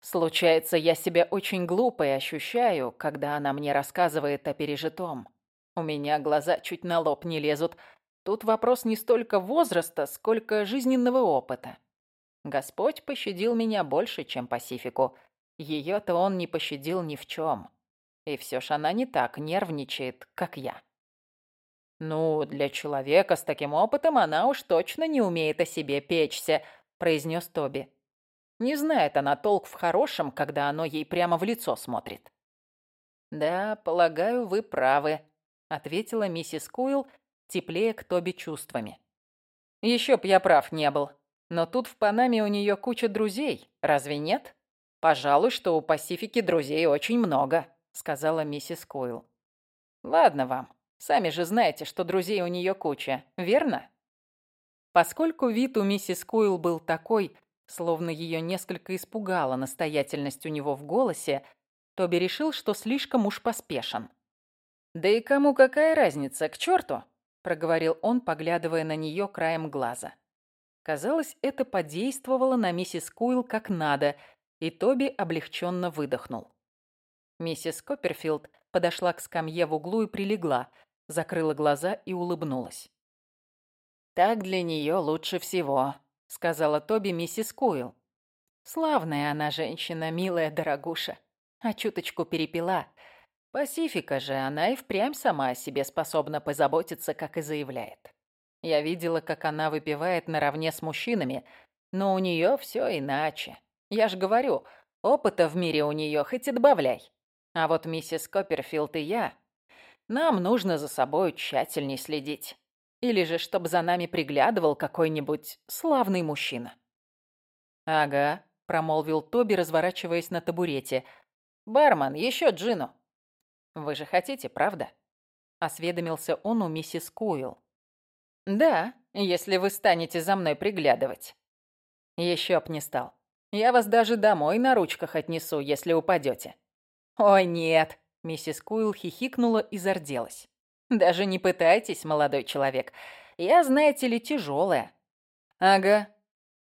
Случается, я себя очень глупой ощущаю, когда она мне рассказывает о пережитом. У меня глаза чуть на лоб не лезут. Тут вопрос не столько возраста, сколько жизненного опыта. Господь пощадил меня больше, чем Пасифику. Ее-то он не пощадил ни в чем. И все ж она не так нервничает, как я. «Ну, для человека с таким опытом она уж точно не умеет о себе печься», — произнес Тоби. «Не знает она толк в хорошем, когда оно ей прямо в лицо смотрит». «Да, полагаю, вы правы», — ответила миссис Куилл, теплее к Тоби чувствами. «Еще б я прав не был. Но тут в Панаме у нее куча друзей, разве нет? Пожалуй, что у Пасифики друзей очень много» сказала миссис Койл. «Ладно вам. Сами же знаете, что друзей у нее куча, верно?» Поскольку вид у миссис Койл был такой, словно ее несколько испугала настоятельность у него в голосе, Тоби решил, что слишком уж поспешен. «Да и кому какая разница, к черту?» – проговорил он, поглядывая на нее краем глаза. Казалось, это подействовало на миссис Куилл как надо, и Тоби облегченно выдохнул. Миссис Копперфилд подошла к скамье в углу и прилегла, закрыла глаза и улыбнулась. «Так для нее лучше всего», — сказала Тоби миссис Куилл. «Славная она женщина, милая дорогуша, а чуточку перепила. Пасифика же, она и впрямь сама о себе способна позаботиться, как и заявляет. Я видела, как она выпивает наравне с мужчинами, но у нее все иначе. Я ж говорю, опыта в мире у нее хоть и добавляй. А вот миссис Копперфилд и я, нам нужно за собой тщательней следить. Или же, чтобы за нами приглядывал какой-нибудь славный мужчина. «Ага», — промолвил Тоби, разворачиваясь на табурете. «Бармен, еще джину». «Вы же хотите, правда?» — осведомился он у миссис Куилл. «Да, если вы станете за мной приглядывать». «Еще б не стал. Я вас даже домой на ручках отнесу, если упадете». «Ой, нет!» — миссис Куилл хихикнула и зарделась. «Даже не пытайтесь, молодой человек. Я, знаете ли, тяжелая». «Ага.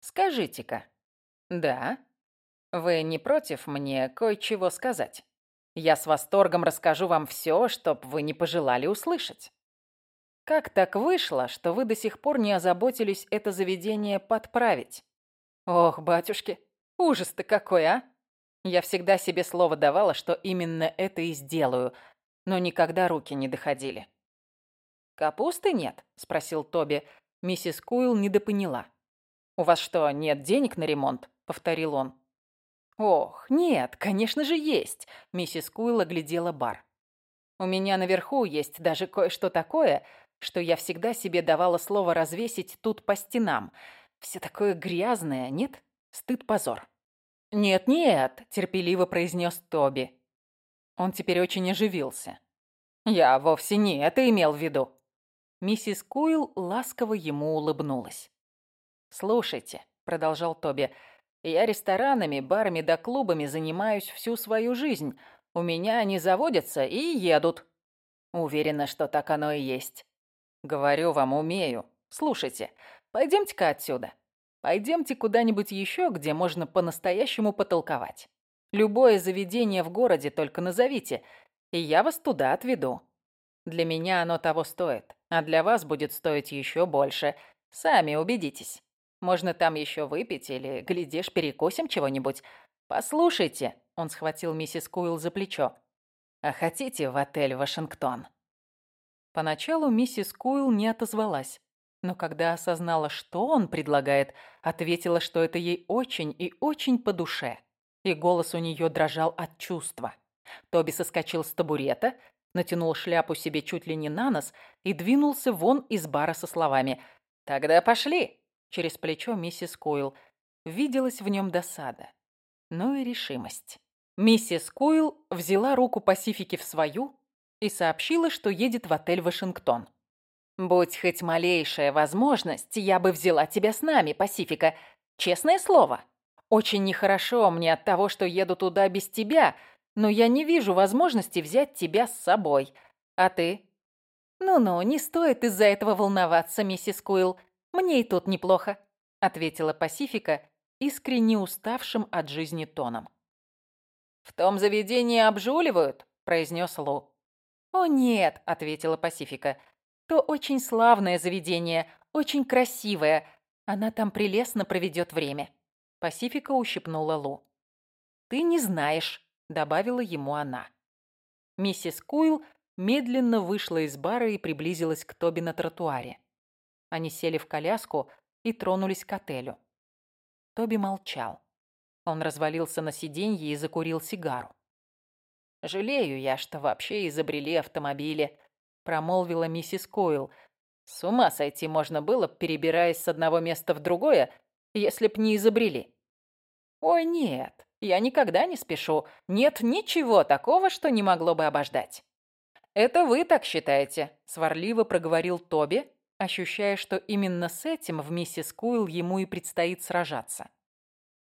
Скажите-ка». «Да. Вы не против мне кое-чего сказать?» Я с восторгом расскажу вам все, чтоб вы не пожелали услышать. Как так вышло, что вы до сих пор не озаботились это заведение подправить? Ох, батюшки, ужас-то какой, а! Я всегда себе слово давала, что именно это и сделаю, но никогда руки не доходили. «Капусты нет?» – спросил Тоби. Миссис Куилл недопоняла. «У вас что, нет денег на ремонт?» – повторил он. «Ох, нет, конечно же есть», — миссис Куилл оглядела бар. «У меня наверху есть даже кое-что такое, что я всегда себе давала слово развесить тут по стенам. Все такое грязное, нет? Стыд-позор». «Нет-нет», — терпеливо произнес Тоби. Он теперь очень оживился. «Я вовсе не это имел в виду». Миссис Куилл ласково ему улыбнулась. «Слушайте», — продолжал Тоби, — я ресторанами, барами да клубами занимаюсь всю свою жизнь. У меня они заводятся и едут. Уверена, что так оно и есть. Говорю вам, умею. Слушайте, пойдемте-ка отсюда. Пойдемте куда-нибудь еще, где можно по-настоящему потолковать. Любое заведение в городе только назовите, и я вас туда отведу. Для меня оно того стоит, а для вас будет стоить еще больше. Сами убедитесь. Можно там еще выпить или, глядишь, перекусим чего-нибудь. Послушайте, он схватил миссис Куилл за плечо. А хотите в отель Вашингтон? Поначалу миссис Куилл не отозвалась, но когда осознала, что он предлагает, ответила, что это ей очень и очень по душе. И голос у нее дрожал от чувства. Тоби соскочил с табурета, натянул шляпу себе чуть ли не на нос и двинулся вон из бара со словами «Тогда пошли!» Через плечо миссис Куилл. Виделась в нем досада, но и решимость. Миссис Куилл взяла руку Пасифики в свою и сообщила, что едет в отель «Вашингтон». «Будь хоть малейшая возможность, я бы взяла тебя с нами, Пасифика. Честное слово. Очень нехорошо мне от того, что еду туда без тебя, но я не вижу возможности взять тебя с собой. А ты?» «Ну-ну, не стоит из-за этого волноваться, миссис Куилл. «Мне и тут неплохо», — ответила Пасифика, искренне уставшим от жизни тоном. «В том заведении обжуливают», — произнес Лу. «О, нет», — ответила Пасифика. «То очень славное заведение, очень красивое. Она там прелестно проведет время». Пасифика ущипнула Лу. «Ты не знаешь», — добавила ему она. Миссис Куил медленно вышла из бара и приблизилась к Тоби на тротуаре. Они сели в коляску и тронулись к отелю. Тоби молчал. Он развалился на сиденье и закурил сигару. «Жалею я, что вообще изобрели автомобили», — промолвила миссис Койл. «С ума сойти можно было, перебираясь с одного места в другое, если б не изобрели». «Ой, нет, я никогда не спешу. Нет ничего такого, что не могло бы обождать». «Это вы так считаете», — сварливо проговорил Тоби, ощущая, что именно с этим в миссис Куилл ему и предстоит сражаться.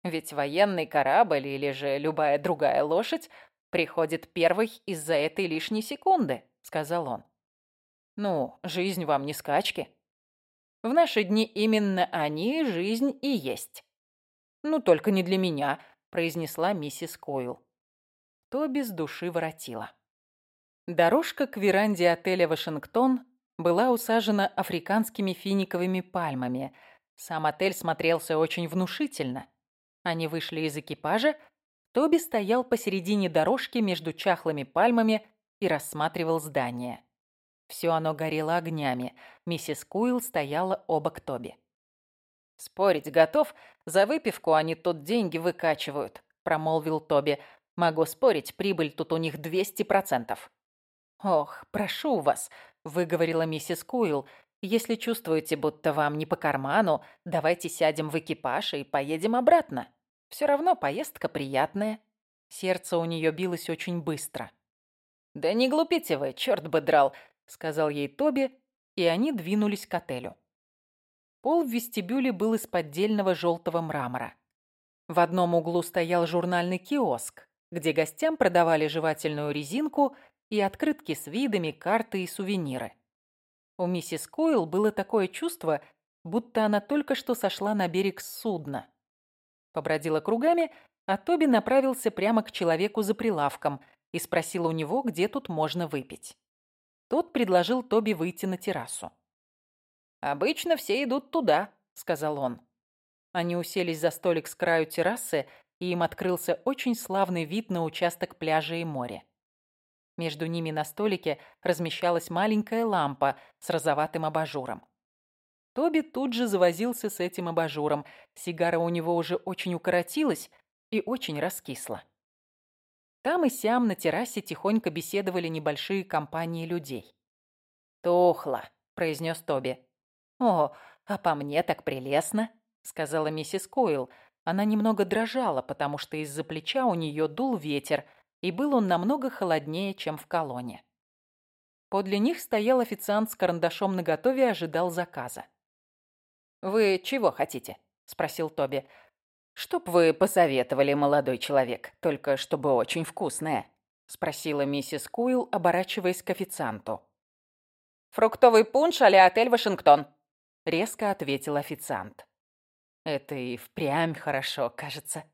Ведь военный корабль или же любая другая лошадь приходит первой из-за этой лишней секунды, сказал он. Ну, жизнь вам не скачки. В наши дни именно они жизнь и есть. Ну, только не для меня, произнесла миссис Койл. То без души воротила. Дорожка к веранде отеля «Вашингтон» была усажена африканскими финиковыми пальмами. Сам отель смотрелся очень внушительно. Они вышли из экипажа. Тоби стоял посередине дорожки между чахлыми пальмами и рассматривал здание. Все оно горело огнями. Миссис Куилл стояла обок Тоби. «Спорить готов? За выпивку они тут деньги выкачивают», — промолвил Тоби. «Могу спорить, прибыль тут у них 200%. «Ох, прошу вас», — выговорила миссис Куилл. «Если чувствуете, будто вам не по карману, давайте сядем в экипаж и поедем обратно. Все равно поездка приятная». Сердце у нее билось очень быстро. «Да не глупите вы, черт бы драл», — сказал ей Тоби, и они двинулись к отелю. Пол в вестибюле был из поддельного желтого мрамора. В одном углу стоял журнальный киоск, где гостям продавали жевательную резинку и открытки с видами, карты и сувениры. У миссис Койл было такое чувство, будто она только что сошла на берег судна. Побродила кругами, а Тоби направился прямо к человеку за прилавком и спросил у него, где тут можно выпить. Тот предложил Тоби выйти на террасу. «Обычно все идут туда», — сказал он. Они уселись за столик с краю террасы, и им открылся очень славный вид на участок пляжа и моря. Между ними на столике размещалась маленькая лампа с розоватым абажуром. Тоби тут же завозился с этим абажуром. Сигара у него уже очень укоротилась и очень раскисла. Там и сям на террасе тихонько беседовали небольшие компании людей. «Тухло», — произнес Тоби. «О, а по мне так прелестно», — сказала миссис Койл. Она немного дрожала, потому что из-за плеча у нее дул ветер — и был он намного холоднее, чем в колонне. Подле них стоял официант с карандашом наготове и ожидал заказа. «Вы чего хотите?» – спросил Тоби. «Чтоб вы посоветовали, молодой человек, только чтобы очень вкусное», – спросила миссис Куилл, оборачиваясь к официанту. «Фруктовый пунш а отель Вашингтон», – резко ответил официант. «Это и впрямь хорошо, кажется».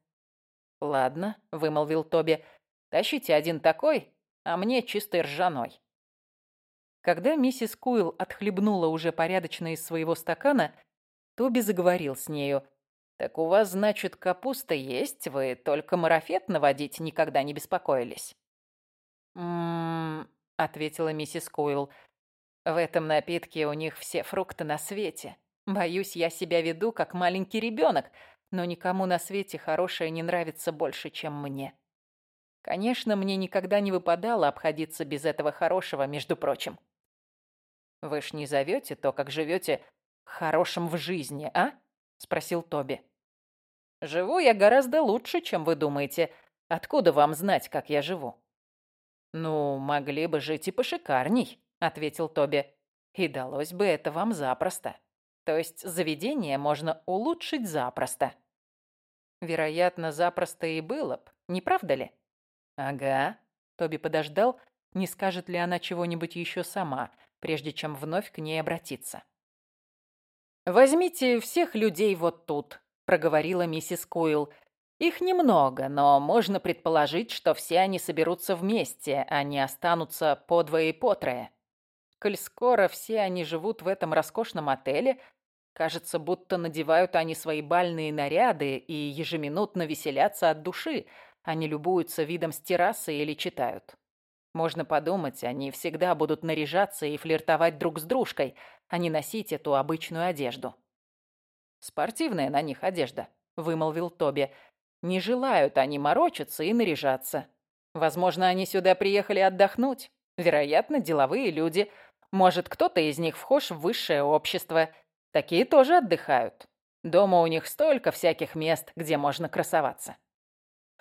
«Ладно», – вымолвил Тоби, – Тащите один такой, а мне чистый ржаной». Когда миссис Куилл отхлебнула уже порядочно из своего стакана, Тоби заговорил с нею. «Так у вас, значит, капуста есть? Вы только марафет наводить никогда не беспокоились?» «М-м-м», ответила миссис Куилл. «В этом напитке у них все фрукты на свете. Боюсь, я себя веду, как маленький ребенок, но никому на свете хорошее не нравится больше, чем мне». Конечно, мне никогда не выпадало обходиться без этого хорошего, между прочим. «Вы ж не зовете то, как живете, хорошим в жизни, а?» – спросил Тоби. «Живу я гораздо лучше, чем вы думаете. Откуда вам знать, как я живу?» «Ну, могли бы жить и пошикарней», – ответил Тоби. «И далось бы это вам запросто. То есть заведение можно улучшить запросто». Вероятно, запросто и было б, не правда ли? «Ага». Тоби подождал, не скажет ли она чего-нибудь еще сама, прежде чем вновь к ней обратиться. «Возьмите всех людей вот тут», — проговорила миссис Куилл. «Их немного, но можно предположить, что все они соберутся вместе, а не останутся по двое и по трое. Коль скоро все они живут в этом роскошном отеле, кажется, будто надевают они свои бальные наряды и ежеминутно веселятся от души, они любуются видом с террасы или читают. Можно подумать, они всегда будут наряжаться и флиртовать друг с дружкой, а не носить эту обычную одежду. «Спортивная на них одежда», — вымолвил Тоби. «Не желают они морочиться и наряжаться. Возможно, они сюда приехали отдохнуть. Вероятно, деловые люди. Может, кто-то из них вхож в высшее общество. Такие тоже отдыхают. Дома у них столько всяких мест, где можно красоваться».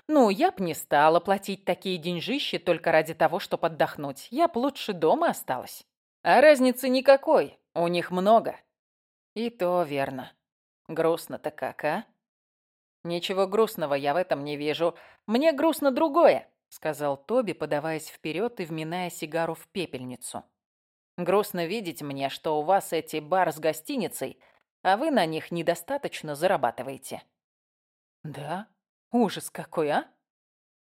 Ну, я б не стала платить такие деньжищи только ради того, чтобы отдохнуть. Я б лучше дома осталась. А разницы никакой, у них много. И то верно. Грустно-то как, а? Ничего грустного я в этом не вижу. Мне грустно другое, сказал Тоби, подаваясь вперед и вминая сигару в пепельницу. Грустно видеть мне, что у вас эти бар с гостиницей, а вы на них недостаточно зарабатываете. Да? Ужас какой, а?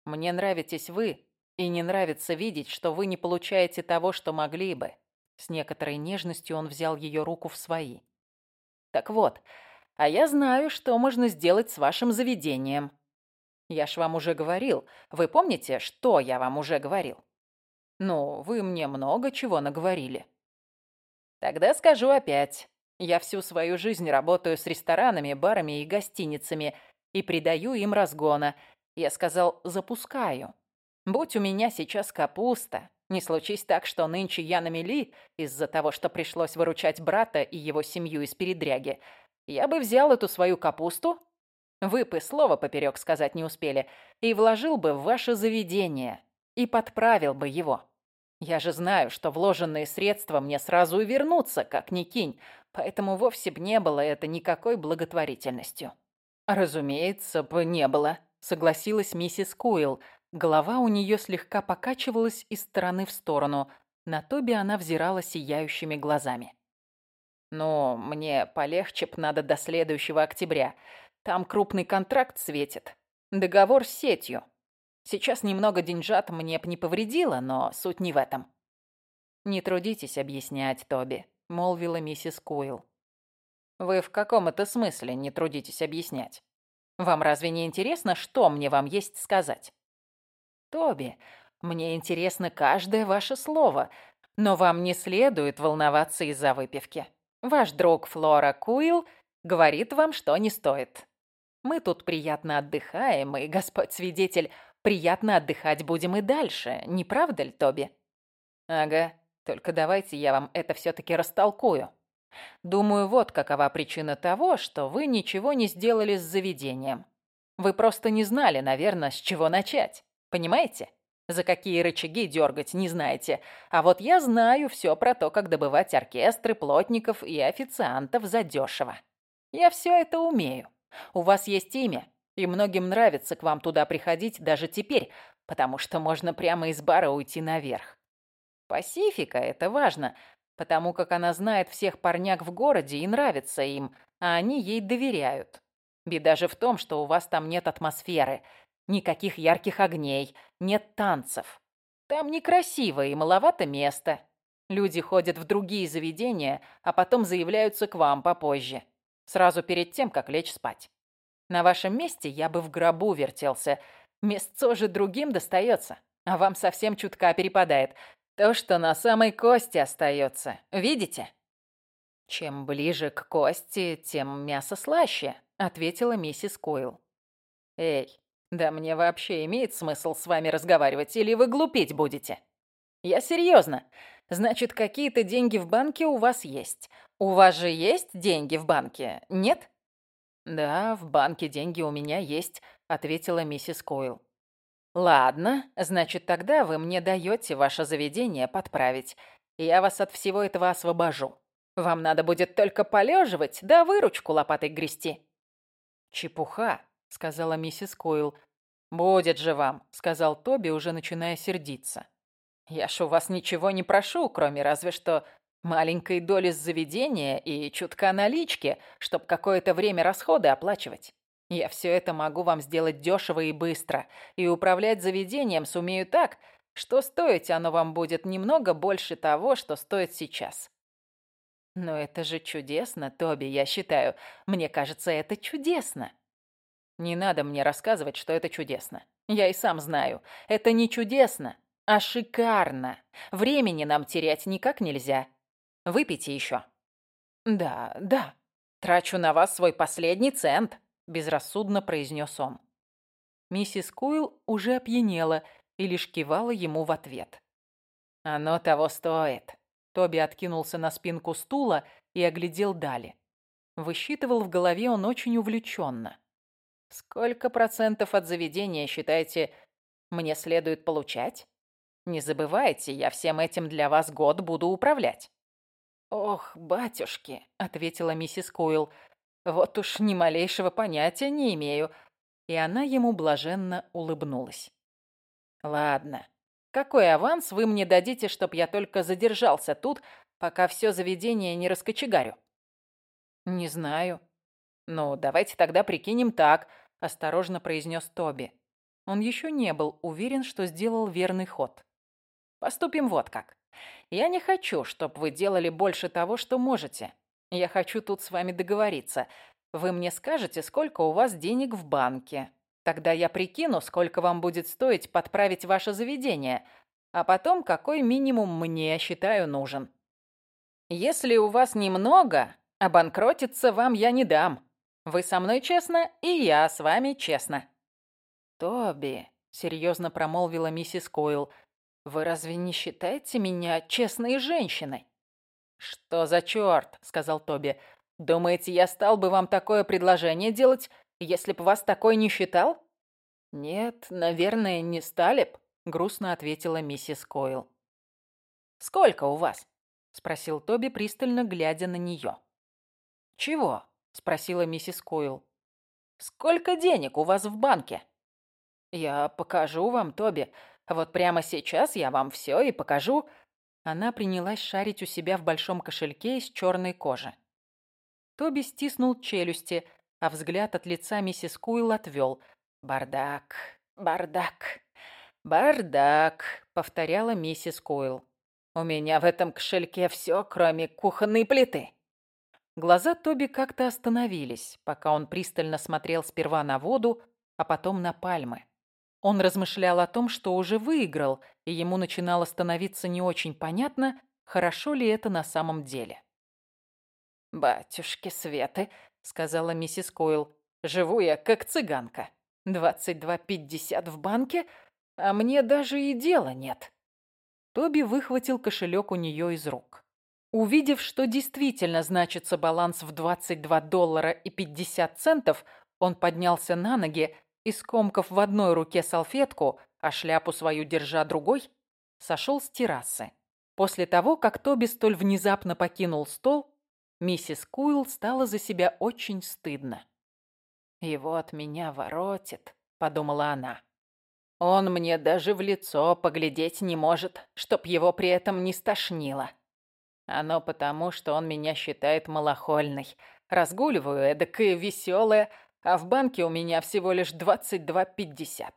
Мне нравитесь вы, и не нравится видеть, что вы не получаете того, что могли бы. С некоторой нежностью он взял ее руку в свои. Так вот, а я знаю, что можно сделать с вашим заведением. Я ж вам уже говорил. Вы помните, что я вам уже говорил? Ну, вы мне много чего наговорили. Тогда скажу опять. Я всю свою жизнь работаю с ресторанами, барами и гостиницами и придаю им разгона. Я сказал, запускаю. Будь у меня сейчас капуста, не случись так, что нынче я на мели из-за того, что пришлось выручать брата и его семью из передряги, я бы взял эту свою капусту, вы бы слова поперек сказать не успели, и вложил бы в ваше заведение, и подправил бы его. Я же знаю, что вложенные средства мне сразу и вернутся, как ни кинь, поэтому вовсе б не было это никакой благотворительностью. Разумеется, бы не было, согласилась миссис Куилл. Голова у нее слегка покачивалась из стороны в сторону. На Тоби она взирала сияющими глазами. «Но мне полегче б надо до следующего октября. Там крупный контракт светит. Договор с сетью. Сейчас немного деньжат мне б не повредило, но суть не в этом. «Не трудитесь объяснять, Тоби», — молвила миссис Куилл. «Вы в каком это смысле не трудитесь объяснять? Вам разве не интересно, что мне вам есть сказать?» «Тоби, мне интересно каждое ваше слово, но вам не следует волноваться из-за выпивки. Ваш друг Флора Куилл говорит вам, что не стоит. Мы тут приятно отдыхаем, и, Господь свидетель, Приятно отдыхать будем и дальше, не правда ли, Тоби? Ага, только давайте я вам это все-таки растолкую. Думаю, вот какова причина того, что вы ничего не сделали с заведением. Вы просто не знали, наверное, с чего начать. Понимаете? За какие рычаги дергать, не знаете. А вот я знаю все про то, как добывать оркестры, плотников и официантов задешево. Я все это умею. У вас есть имя, и многим нравится к вам туда приходить даже теперь, потому что можно прямо из бара уйти наверх. Пасифика — это важно, потому как она знает всех парняк в городе и нравится им, а они ей доверяют. Беда же в том, что у вас там нет атмосферы, никаких ярких огней, нет танцев. Там некрасиво и маловато места. Люди ходят в другие заведения, а потом заявляются к вам попозже, сразу перед тем, как лечь спать. На вашем месте я бы в гробу вертелся. Местцо же другим достается, а вам совсем чутка перепадает. То, что на самой кости остается. Видите? Чем ближе к кости, тем мясо слаще, ответила миссис Койл. Эй, да мне вообще имеет смысл с вами разговаривать, или вы глупеть будете? Я серьезно. Значит, какие-то деньги в банке у вас есть. У вас же есть деньги в банке, нет? «Да, в банке деньги у меня есть», — ответила миссис Койл. «Ладно, значит, тогда вы мне даете ваше заведение подправить. Я вас от всего этого освобожу. Вам надо будет только полеживать, да выручку лопатой грести». «Чепуха», — сказала миссис Койл. «Будет же вам», — сказал Тоби, уже начиная сердиться. «Я ж у вас ничего не прошу, кроме разве что Маленькой доли с заведения и чутка налички, чтобы какое-то время расходы оплачивать. Я все это могу вам сделать дешево и быстро, и управлять заведением сумею так, что стоить оно вам будет немного больше того, что стоит сейчас. Но это же чудесно, Тоби, я считаю. Мне кажется, это чудесно. Не надо мне рассказывать, что это чудесно. Я и сам знаю. Это не чудесно, а шикарно. Времени нам терять никак нельзя. Выпейте еще». «Да, да, трачу на вас свой последний цент», — безрассудно произнес он. Миссис Куилл уже опьянела и лишь кивала ему в ответ. «Оно того стоит». Тоби откинулся на спинку стула и оглядел Дали. Высчитывал в голове он очень увлеченно. «Сколько процентов от заведения, считаете, мне следует получать? Не забывайте, я всем этим для вас год буду управлять». «Ох, батюшки», — ответила миссис Койл, — «вот уж ни малейшего понятия не имею». И она ему блаженно улыбнулась. «Ладно, какой аванс вы мне дадите, чтоб я только задержался тут, пока все заведение не раскочегарю?» «Не знаю». «Ну, давайте тогда прикинем так», — осторожно произнес Тоби. Он еще не был уверен, что сделал верный ход. «Поступим вот как. Я не хочу, чтобы вы делали больше того, что можете. Я хочу тут с вами договориться. Вы мне скажете, сколько у вас денег в банке. Тогда я прикину, сколько вам будет стоить подправить ваше заведение. а потом какой минимум мне, считаю, нужен. Если у вас немного, обанкротиться вам я не дам. Вы со мной честно, и я с вами честно». «Тоби», — серьезно промолвила миссис Койл, — «вы разве не считаете меня честной женщиной?» «Что за черт?» — сказал Тоби. «Думаете, я стал бы вам такое предложение делать, если б вас такой не считал?» «Нет, наверное, не стали б», — грустно ответила миссис Койл. «Сколько у вас?» — спросил Тоби, пристально глядя на нее. «Чего?» — спросила миссис Койл. «Сколько денег у вас в банке?» «Я покажу вам, Тоби. Вот прямо сейчас я вам все и покажу». Она принялась шарить у себя в большом кошельке из черной кожи. Тоби стиснул челюсти, а взгляд от лица миссис Куилл отвел. «Бардак, бардак, бардак», — повторяла миссис Куилл. «У меня в этом кошельке все, кроме кухонной плиты». Глаза Тоби как-то остановились, пока он пристально смотрел сперва на воду, а потом на пальмы. Он размышлял о том, что уже выиграл, и ему начинало становиться не очень понятно, хорошо ли это на самом деле. «Батюшки Светы», — сказала миссис Койл, — «живу я как цыганка. Двадцать два пятьдесят в банке, а мне даже и дела нет». Тоби выхватил кошелек у нее из рук. Увидев, что действительно значится баланс в 22 доллара и 50 центов, он поднялся на ноги и, скомкав в одной руке салфетку, а шляпу свою держа другой, сошел с террасы. После того, как Тоби столь внезапно покинул стол, миссис Куилл стала за себя очень стыдно. «Его от меня воротит», — подумала она. «Он мне даже в лицо поглядеть не может, чтоб его при этом не стошнило. Оно потому, что он меня считает малохольной. Разгуливаю эдакая веселая, а в банке у меня всего лишь 22,50.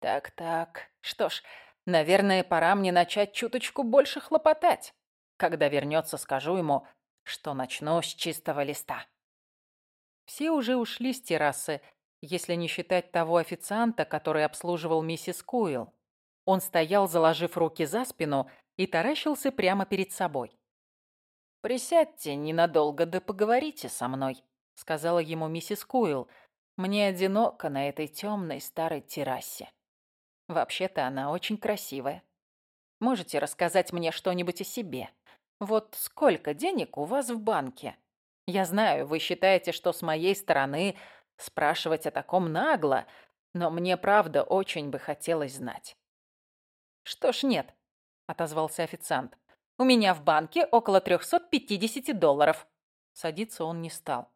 Так-так, что ж, наверное, пора мне начать чуточку больше хлопотать. Когда вернется, скажу ему, что начну с чистого листа. Все уже ушли с террасы, если не считать того официанта, который обслуживал миссис Куилл. Он стоял, заложив руки за спину, и таращился прямо перед собой. «Присядьте ненадолго да поговорите со мной», — сказала ему миссис Куилл. «Мне одиноко на этой темной старой террасе. Вообще-то она очень красивая. Можете рассказать мне что-нибудь о себе? Вот сколько денег у вас в банке? Я знаю, вы считаете, что с моей стороны спрашивать о таком нагло, но мне правда очень бы хотелось знать». «Что ж нет», — отозвался официант. У меня в банке около 350 долларов». Садиться он не стал.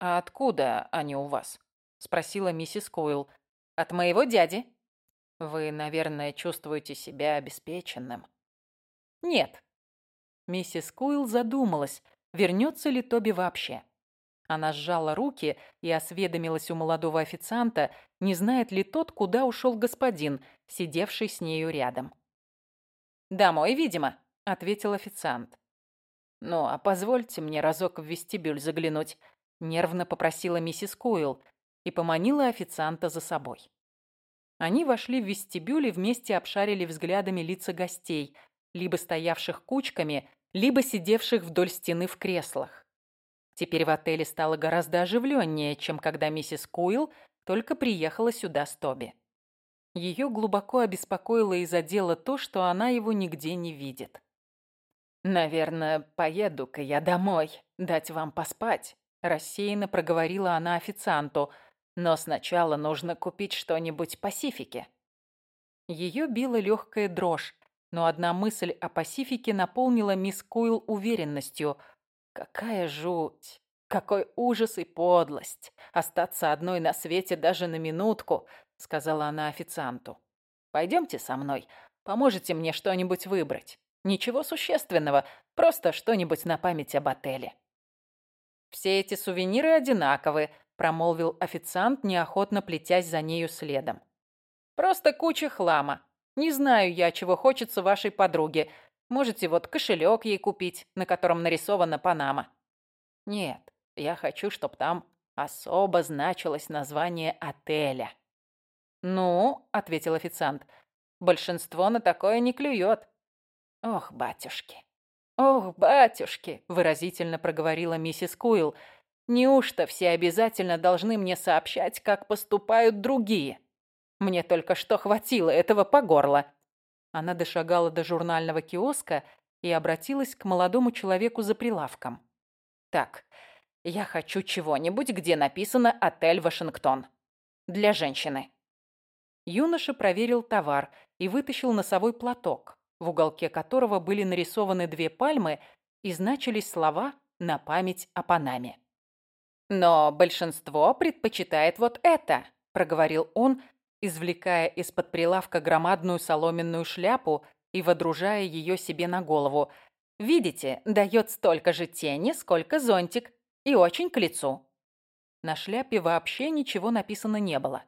«А откуда они у вас?» — спросила миссис Койл. «От моего дяди». «Вы, наверное, чувствуете себя обеспеченным». «Нет». Миссис Куилл задумалась, вернется ли Тоби вообще. Она сжала руки и осведомилась у молодого официанта, не знает ли тот, куда ушел господин, сидевший с нею рядом. «Домой, видимо», — ответил официант. «Ну, а позвольте мне разок в вестибюль заглянуть», — нервно попросила миссис Куилл и поманила официанта за собой. Они вошли в вестибюль и вместе обшарили взглядами лица гостей, либо стоявших кучками, либо сидевших вдоль стены в креслах. Теперь в отеле стало гораздо оживленнее, чем когда миссис Куилл только приехала сюда с Тоби. Ее глубоко обеспокоило и задело то, что она его нигде не видит. «Наверное, поеду-ка я домой, дать вам поспать», – рассеянно проговорила она официанту. «Но сначала нужно купить что-нибудь Пасифике». Ее била легкая дрожь, но одна мысль о Пасифике наполнила мисс Куилл уверенностью. «Какая жуть! Какой ужас и подлость! Остаться одной на свете даже на минутку», – сказала она официанту. «Пойдемте со мной, поможете мне что-нибудь выбрать». Ничего существенного, просто что-нибудь на память об отеле. «Все эти сувениры одинаковы», – промолвил официант, неохотно плетясь за нею следом. «Просто куча хлама. Не знаю я, чего хочется вашей подруге. Можете вот кошелек ей купить, на котором нарисована Панама». «Нет, я хочу, чтобы там особо значилось название отеля». «Ну», – ответил официант, Большинство на такое не клюет. Ох, батюшки. Ох, батюшки, выразительно проговорила миссис Куилл. Неужто все обязательно должны мне сообщать, как поступают другие? Мне только что хватило этого по горло. Она дошагала до журнального киоска и обратилась к молодому человеку за прилавком. Так, я хочу чего-нибудь, где написано «Отель Вашингтон». Для женщины. Юноша проверил товар и вытащил носовой платок, в уголке которого были нарисованы две пальмы и значились слова «На память о Панаме». «Но большинство предпочитает вот это», — проговорил он, извлекая из-под прилавка громадную соломенную шляпу и водружая ее себе на голову. «Видите, дает столько же тени, сколько зонтик, и очень к лицу. На шляпе вообще ничего написано не было.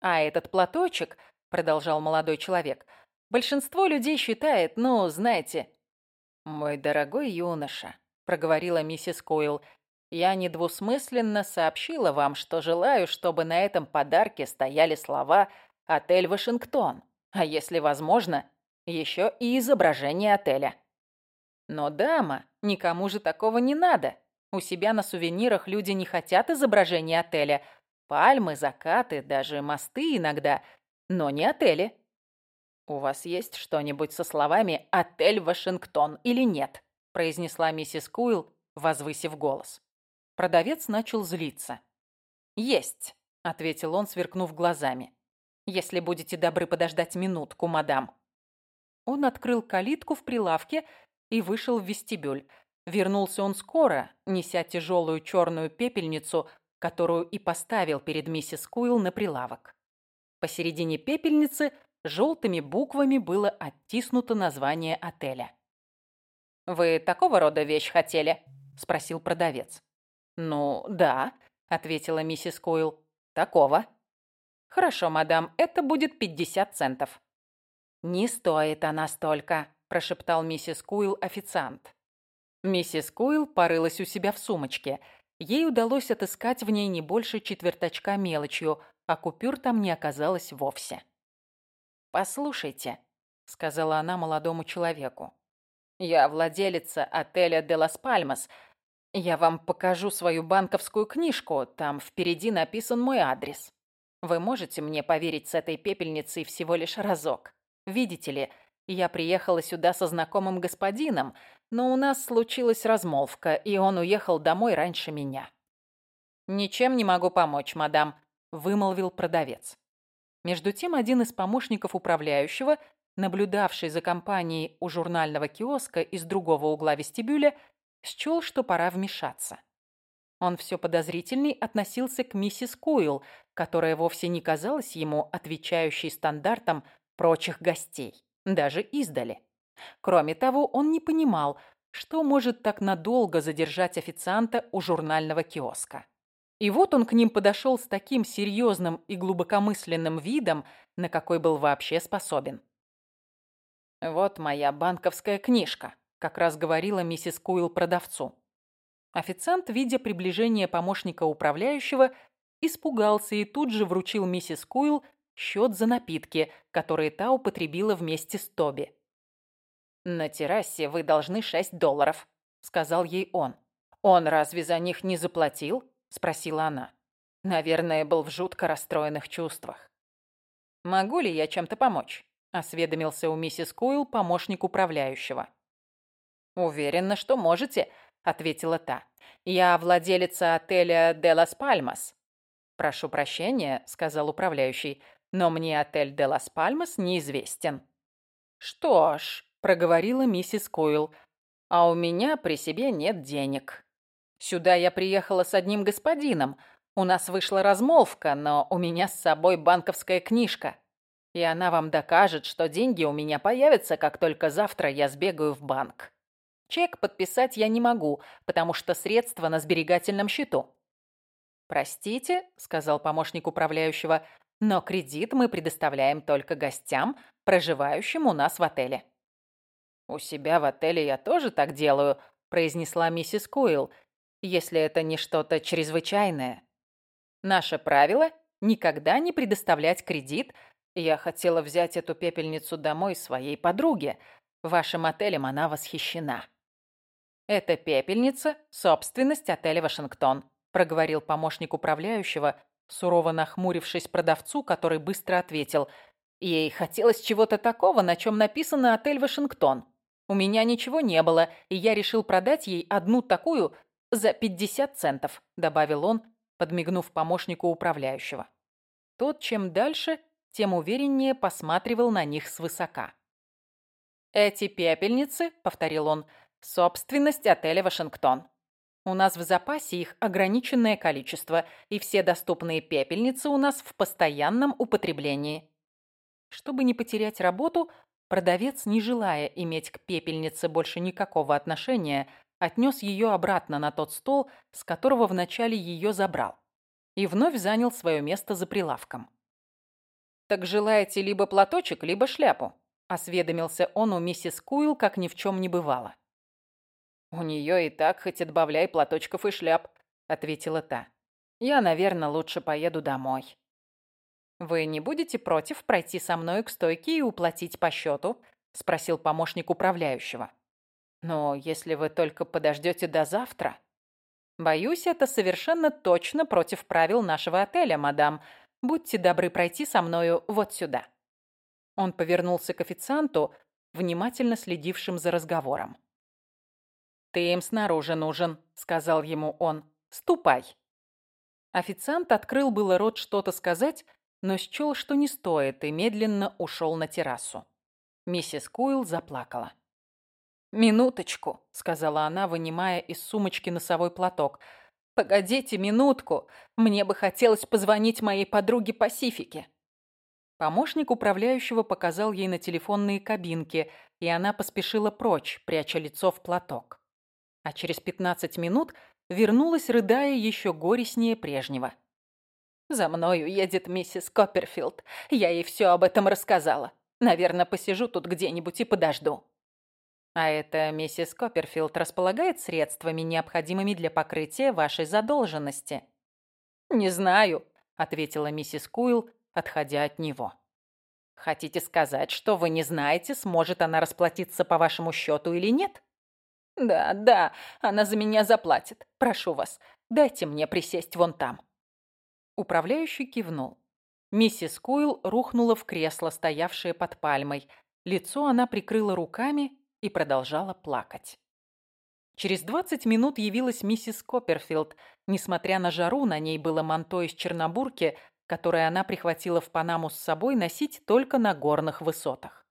А этот платочек, продолжал молодой человек, большинство людей считает, ну, знаете... Мой дорогой юноша, проговорила миссис Койл, я недвусмысленно сообщила вам, что желаю, чтобы на этом подарке стояли слова «Отель Вашингтон», а если возможно, еще и изображение отеля. Но, дама, никому же такого не надо. У себя на сувенирах люди не хотят изображения отеля. Пальмы, закаты, даже мосты иногда, но не отели. «У вас есть что-нибудь со словами «Отель Вашингтон» или нет?» произнесла миссис Куилл, возвысив голос. Продавец начал злиться. «Есть», — ответил он, сверкнув глазами. «Если будете добры подождать минутку, мадам». Он открыл калитку в прилавке и вышел в вестибюль. Вернулся он скоро, неся тяжелую черную пепельницу, которую и поставил перед миссис Куилл на прилавок. Посередине пепельницы желтыми буквами было оттиснуто название отеля. «Вы такого рода вещь хотели?» – спросил продавец. «Ну, да», – ответила миссис Куилл. «Такого». «Хорошо, мадам, это будет 50 центов». «Не стоит она столько», – прошептал миссис Куилл официант. Миссис Куилл порылась у себя в сумочке. Ей удалось отыскать в ней не больше четверточка мелочью, а купюр там не оказалось вовсе. «Послушайте», — сказала она молодому человеку. «Я владелица отеля «Де Лас Пальмас». Я вам покажу свою банковскую книжку, там впереди написан мой адрес. Вы можете мне поверить с этой пепельницей всего лишь разок. Видите ли, я приехала сюда со знакомым господином, но у нас случилась размолвка, и он уехал домой раньше меня. «Ничем не могу помочь, мадам», – вымолвил продавец. Между тем один из помощников управляющего, наблюдавший за компанией у журнального киоска из другого угла вестибюля, счел, что пора вмешаться. Он все подозрительней относился к миссис Куилл, которая вовсе не казалась ему отвечающей стандартам прочих гостей, даже издали. Кроме того, он не понимал, что может так надолго задержать официанта у журнального киоска. И вот он к ним подошел с таким серьезным и глубокомысленным видом, на какой был вообще способен. «Вот моя банковская книжка», — как раз говорила миссис Куилл продавцу. Официант, видя приближение помощника управляющего, испугался и тут же вручил миссис Куилл счет за напитки, которые та употребила вместе с Тоби. «На террасе вы должны шесть долларов», — сказал ей он. «Он разве за них не заплатил?» — спросила она. Наверное, был в жутко расстроенных чувствах. «Могу ли я чем-то помочь?» — осведомился у миссис Куилл помощник управляющего. «Уверена, что можете», — ответила та. «Я владелица отеля «Де Лас Пальмас». «Прошу прощения», — сказал управляющий, «но мне отель «Де Лас Пальмас» неизвестен». «Что ж», проговорила миссис Койл. «А у меня при себе нет денег. Сюда я приехала с одним господином. У нас вышла размолвка, но у меня с собой банковская книжка. И она вам докажет, что деньги у меня появятся, как только завтра я сбегаю в банк. Чек подписать я не могу, потому что средства на сберегательном счету». «Простите», — сказал помощник управляющего, «но кредит мы предоставляем только гостям, проживающим у нас в отеле». «У себя в отеле я тоже так делаю», – произнесла миссис Куилл, «если это не что-то чрезвычайное. Наше правило – никогда не предоставлять кредит, Я хотела взять эту пепельницу домой своей подруге. Вашим отелем она восхищена. «Эта пепельница – собственность отеля «Вашингтон», – проговорил помощник управляющего, сурово нахмурившись продавцу, который быстро ответил. «Ей хотелось чего-то такого, на чем написано «Отель Вашингтон». У меня ничего не было, и я решил продать ей одну такую за 50 центов», – добавил он, подмигнув помощнику управляющего. Тот, чем дальше, тем увереннее посматривал на них свысока. «Эти пепельницы», — повторил он, — «собственность отеля «Вашингтон». У нас в запасе их ограниченное количество, и все доступные пепельницы у нас в постоянном употреблении». Чтобы не потерять работу, продавец, не желая иметь к пепельнице больше никакого отношения, отнес ее обратно на тот стол, с которого вначале ее забрал, и вновь занял свое место за прилавком. «Так желаете либо платочек, либо шляпу?» – осведомился он у миссис Куил, как ни в чем не бывало. «У нее и так хоть отбавляй платочков и шляп», – ответила та. «Я, наверное, лучше поеду домой». «Вы не будете против пройти со мной к стойке и уплатить по счету?» – спросил помощник управляющего. Но если вы только подождете до завтра... Боюсь, это совершенно точно против правил нашего отеля, мадам. Будьте добры пройти со мною вот сюда. Он повернулся к официанту, внимательно следившим за разговором. «Ты им снаружи нужен», — сказал ему он. «Ступай». Официант открыл было рот что-то сказать, но счел, что не стоит, и медленно ушел на террасу. Миссис Куилл заплакала. «Минуточку», — сказала она, вынимая из сумочки носовой платок. «Погодите минутку. Мне бы хотелось позвонить моей подруге Пасифике». Помощник управляющего показал ей на телефонные кабинки, и она поспешила прочь, пряча лицо в платок. А через пятнадцать минут вернулась, рыдая еще горестнее прежнего. «За мною едет миссис Копперфилд. Я ей все об этом рассказала. Наверное, посижу тут где-нибудь и подожду». А эта миссис Копперфилд располагает средствами, необходимыми для покрытия вашей задолженности. Не знаю, ответила миссис Куил, отходя от него. Хотите сказать, что вы не знаете, сможет она расплатиться по вашему счету или нет? Да, да, она за меня заплатит. Прошу вас, дайте мне присесть вон там. Управляющий кивнул. Миссис Куил рухнула в кресло, стоявшее под пальмой. Лицо она прикрыла руками и продолжала плакать. Через 20 минут явилась миссис Копперфилд. Несмотря на жару, на ней было манто из чернобурки, которое она прихватила в Панаму с собой носить только на горных высотах.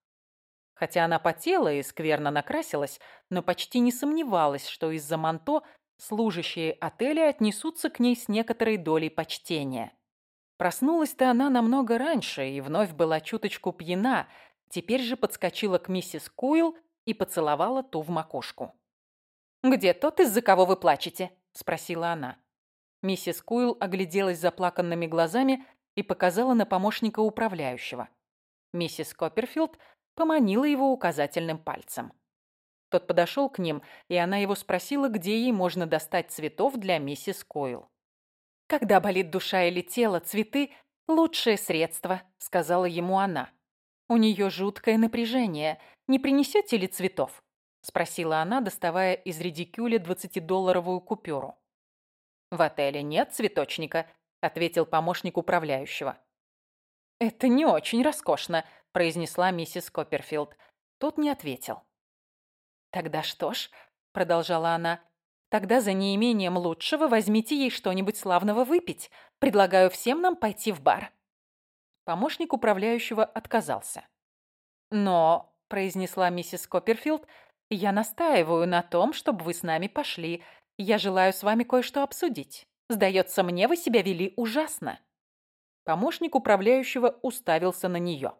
Хотя она потела и скверно накрасилась, но почти не сомневалась, что из-за манто служащие отеля отнесутся к ней с некоторой долей почтения. Проснулась-то она намного раньше и вновь была чуточку пьяна, теперь же подскочила к миссис Куилл и поцеловала ту в макушку. «Где тот, из-за кого вы плачете?» – спросила она. Миссис Куилл огляделась заплаканными глазами и показала на помощника управляющего. Миссис Копперфилд поманила его указательным пальцем. Тот подошел к ним, и она его спросила, где ей можно достать цветов для миссис Койл. «Когда болит душа или тело, цветы – лучшее средство», – сказала ему она. «У нее жуткое напряжение, не принесете ли цветов?» – спросила она, доставая из редикюля двадцатидолларовую купюру. «В отеле нет цветочника», – ответил помощник управляющего. «Это не очень роскошно», – произнесла миссис Копперфилд. Тот не ответил. «Тогда что ж», – продолжала она, – «тогда за неимением лучшего возьмите ей что-нибудь славного выпить. Предлагаю всем нам пойти в бар». Помощник управляющего отказался. «Но произнесла миссис Копперфилд. «Я настаиваю на том, чтобы вы с нами пошли. Я желаю с вами кое-что обсудить. Сдается мне, вы себя вели ужасно». Помощник управляющего уставился на нее.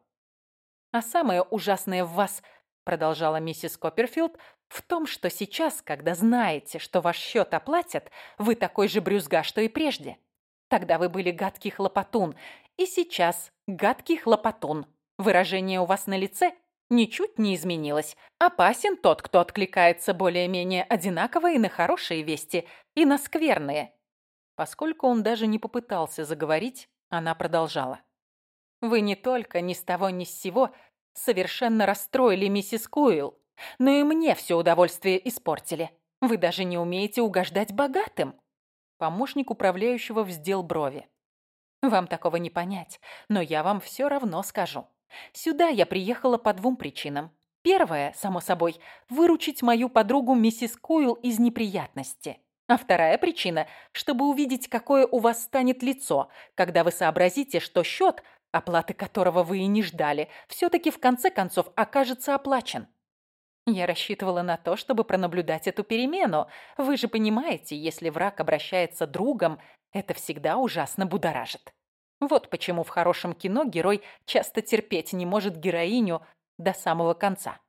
«А самое ужасное в вас, — продолжала миссис Копперфилд, — в том, что сейчас, когда знаете, что ваш счет оплатят, вы такой же брюзга, что и прежде. Тогда вы были гадкий хлопотун, и сейчас гадкий хлопотун. Выражение у вас на лице ничуть не изменилось. Опасен тот, кто откликается более-менее одинаково и на хорошие вести, и на скверные. Поскольку он даже не попытался заговорить, она продолжала. Вы не только ни с того ни с сего совершенно расстроили миссис Куилл, но и мне все удовольствие испортили. Вы даже не умеете угождать богатым. Помощник управляющего вздел брови. Вам такого не понять, но я вам все равно скажу. Сюда я приехала по двум причинам. Первая, само собой, выручить мою подругу миссис Куилл из неприятности. А вторая причина, чтобы увидеть, какое у вас станет лицо, когда вы сообразите, что счет, оплаты которого вы и не ждали, все-таки в конце концов окажется оплачен. Я рассчитывала на то, чтобы пронаблюдать эту перемену. Вы же понимаете, если враг обращается другом, это всегда ужасно будоражит. Вот почему в хорошем кино герой часто терпеть не может героиню до самого конца.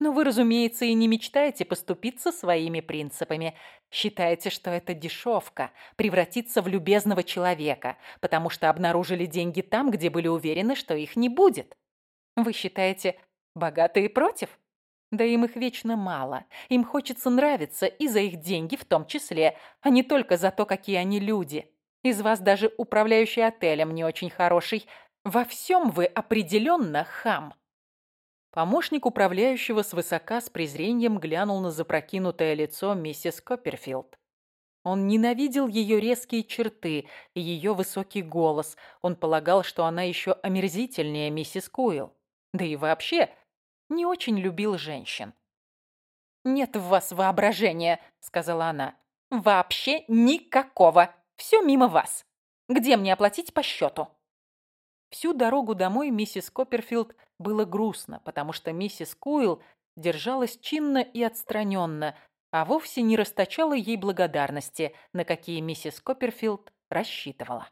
Но вы, разумеется, и не мечтаете поступиться своими принципами. Считаете, что это дешевка, превратиться в любезного человека, потому что обнаружили деньги там, где были уверены, что их не будет. Вы считаете, богатые против? Да им их вечно мало. Им хочется нравиться и за их деньги в том числе, а не только за то, какие они люди. Из вас даже управляющий отелем не очень хороший. Во всем вы определенно хам. Помощник управляющего свысока с презрением глянул на запрокинутое лицо миссис Копперфилд. Он ненавидел ее резкие черты и ее высокий голос. Он полагал, что она еще омерзительнее миссис Куилл. Да и вообще, не очень любил женщин. «Нет в вас воображения», — сказала она. «Вообще никакого. Все мимо вас. Где мне оплатить по счету?» Всю дорогу домой миссис Копперфилд было грустно, потому что миссис Куилл держалась чинно и отстраненно, а вовсе не расточала ей благодарности, на какие миссис Копперфилд рассчитывала.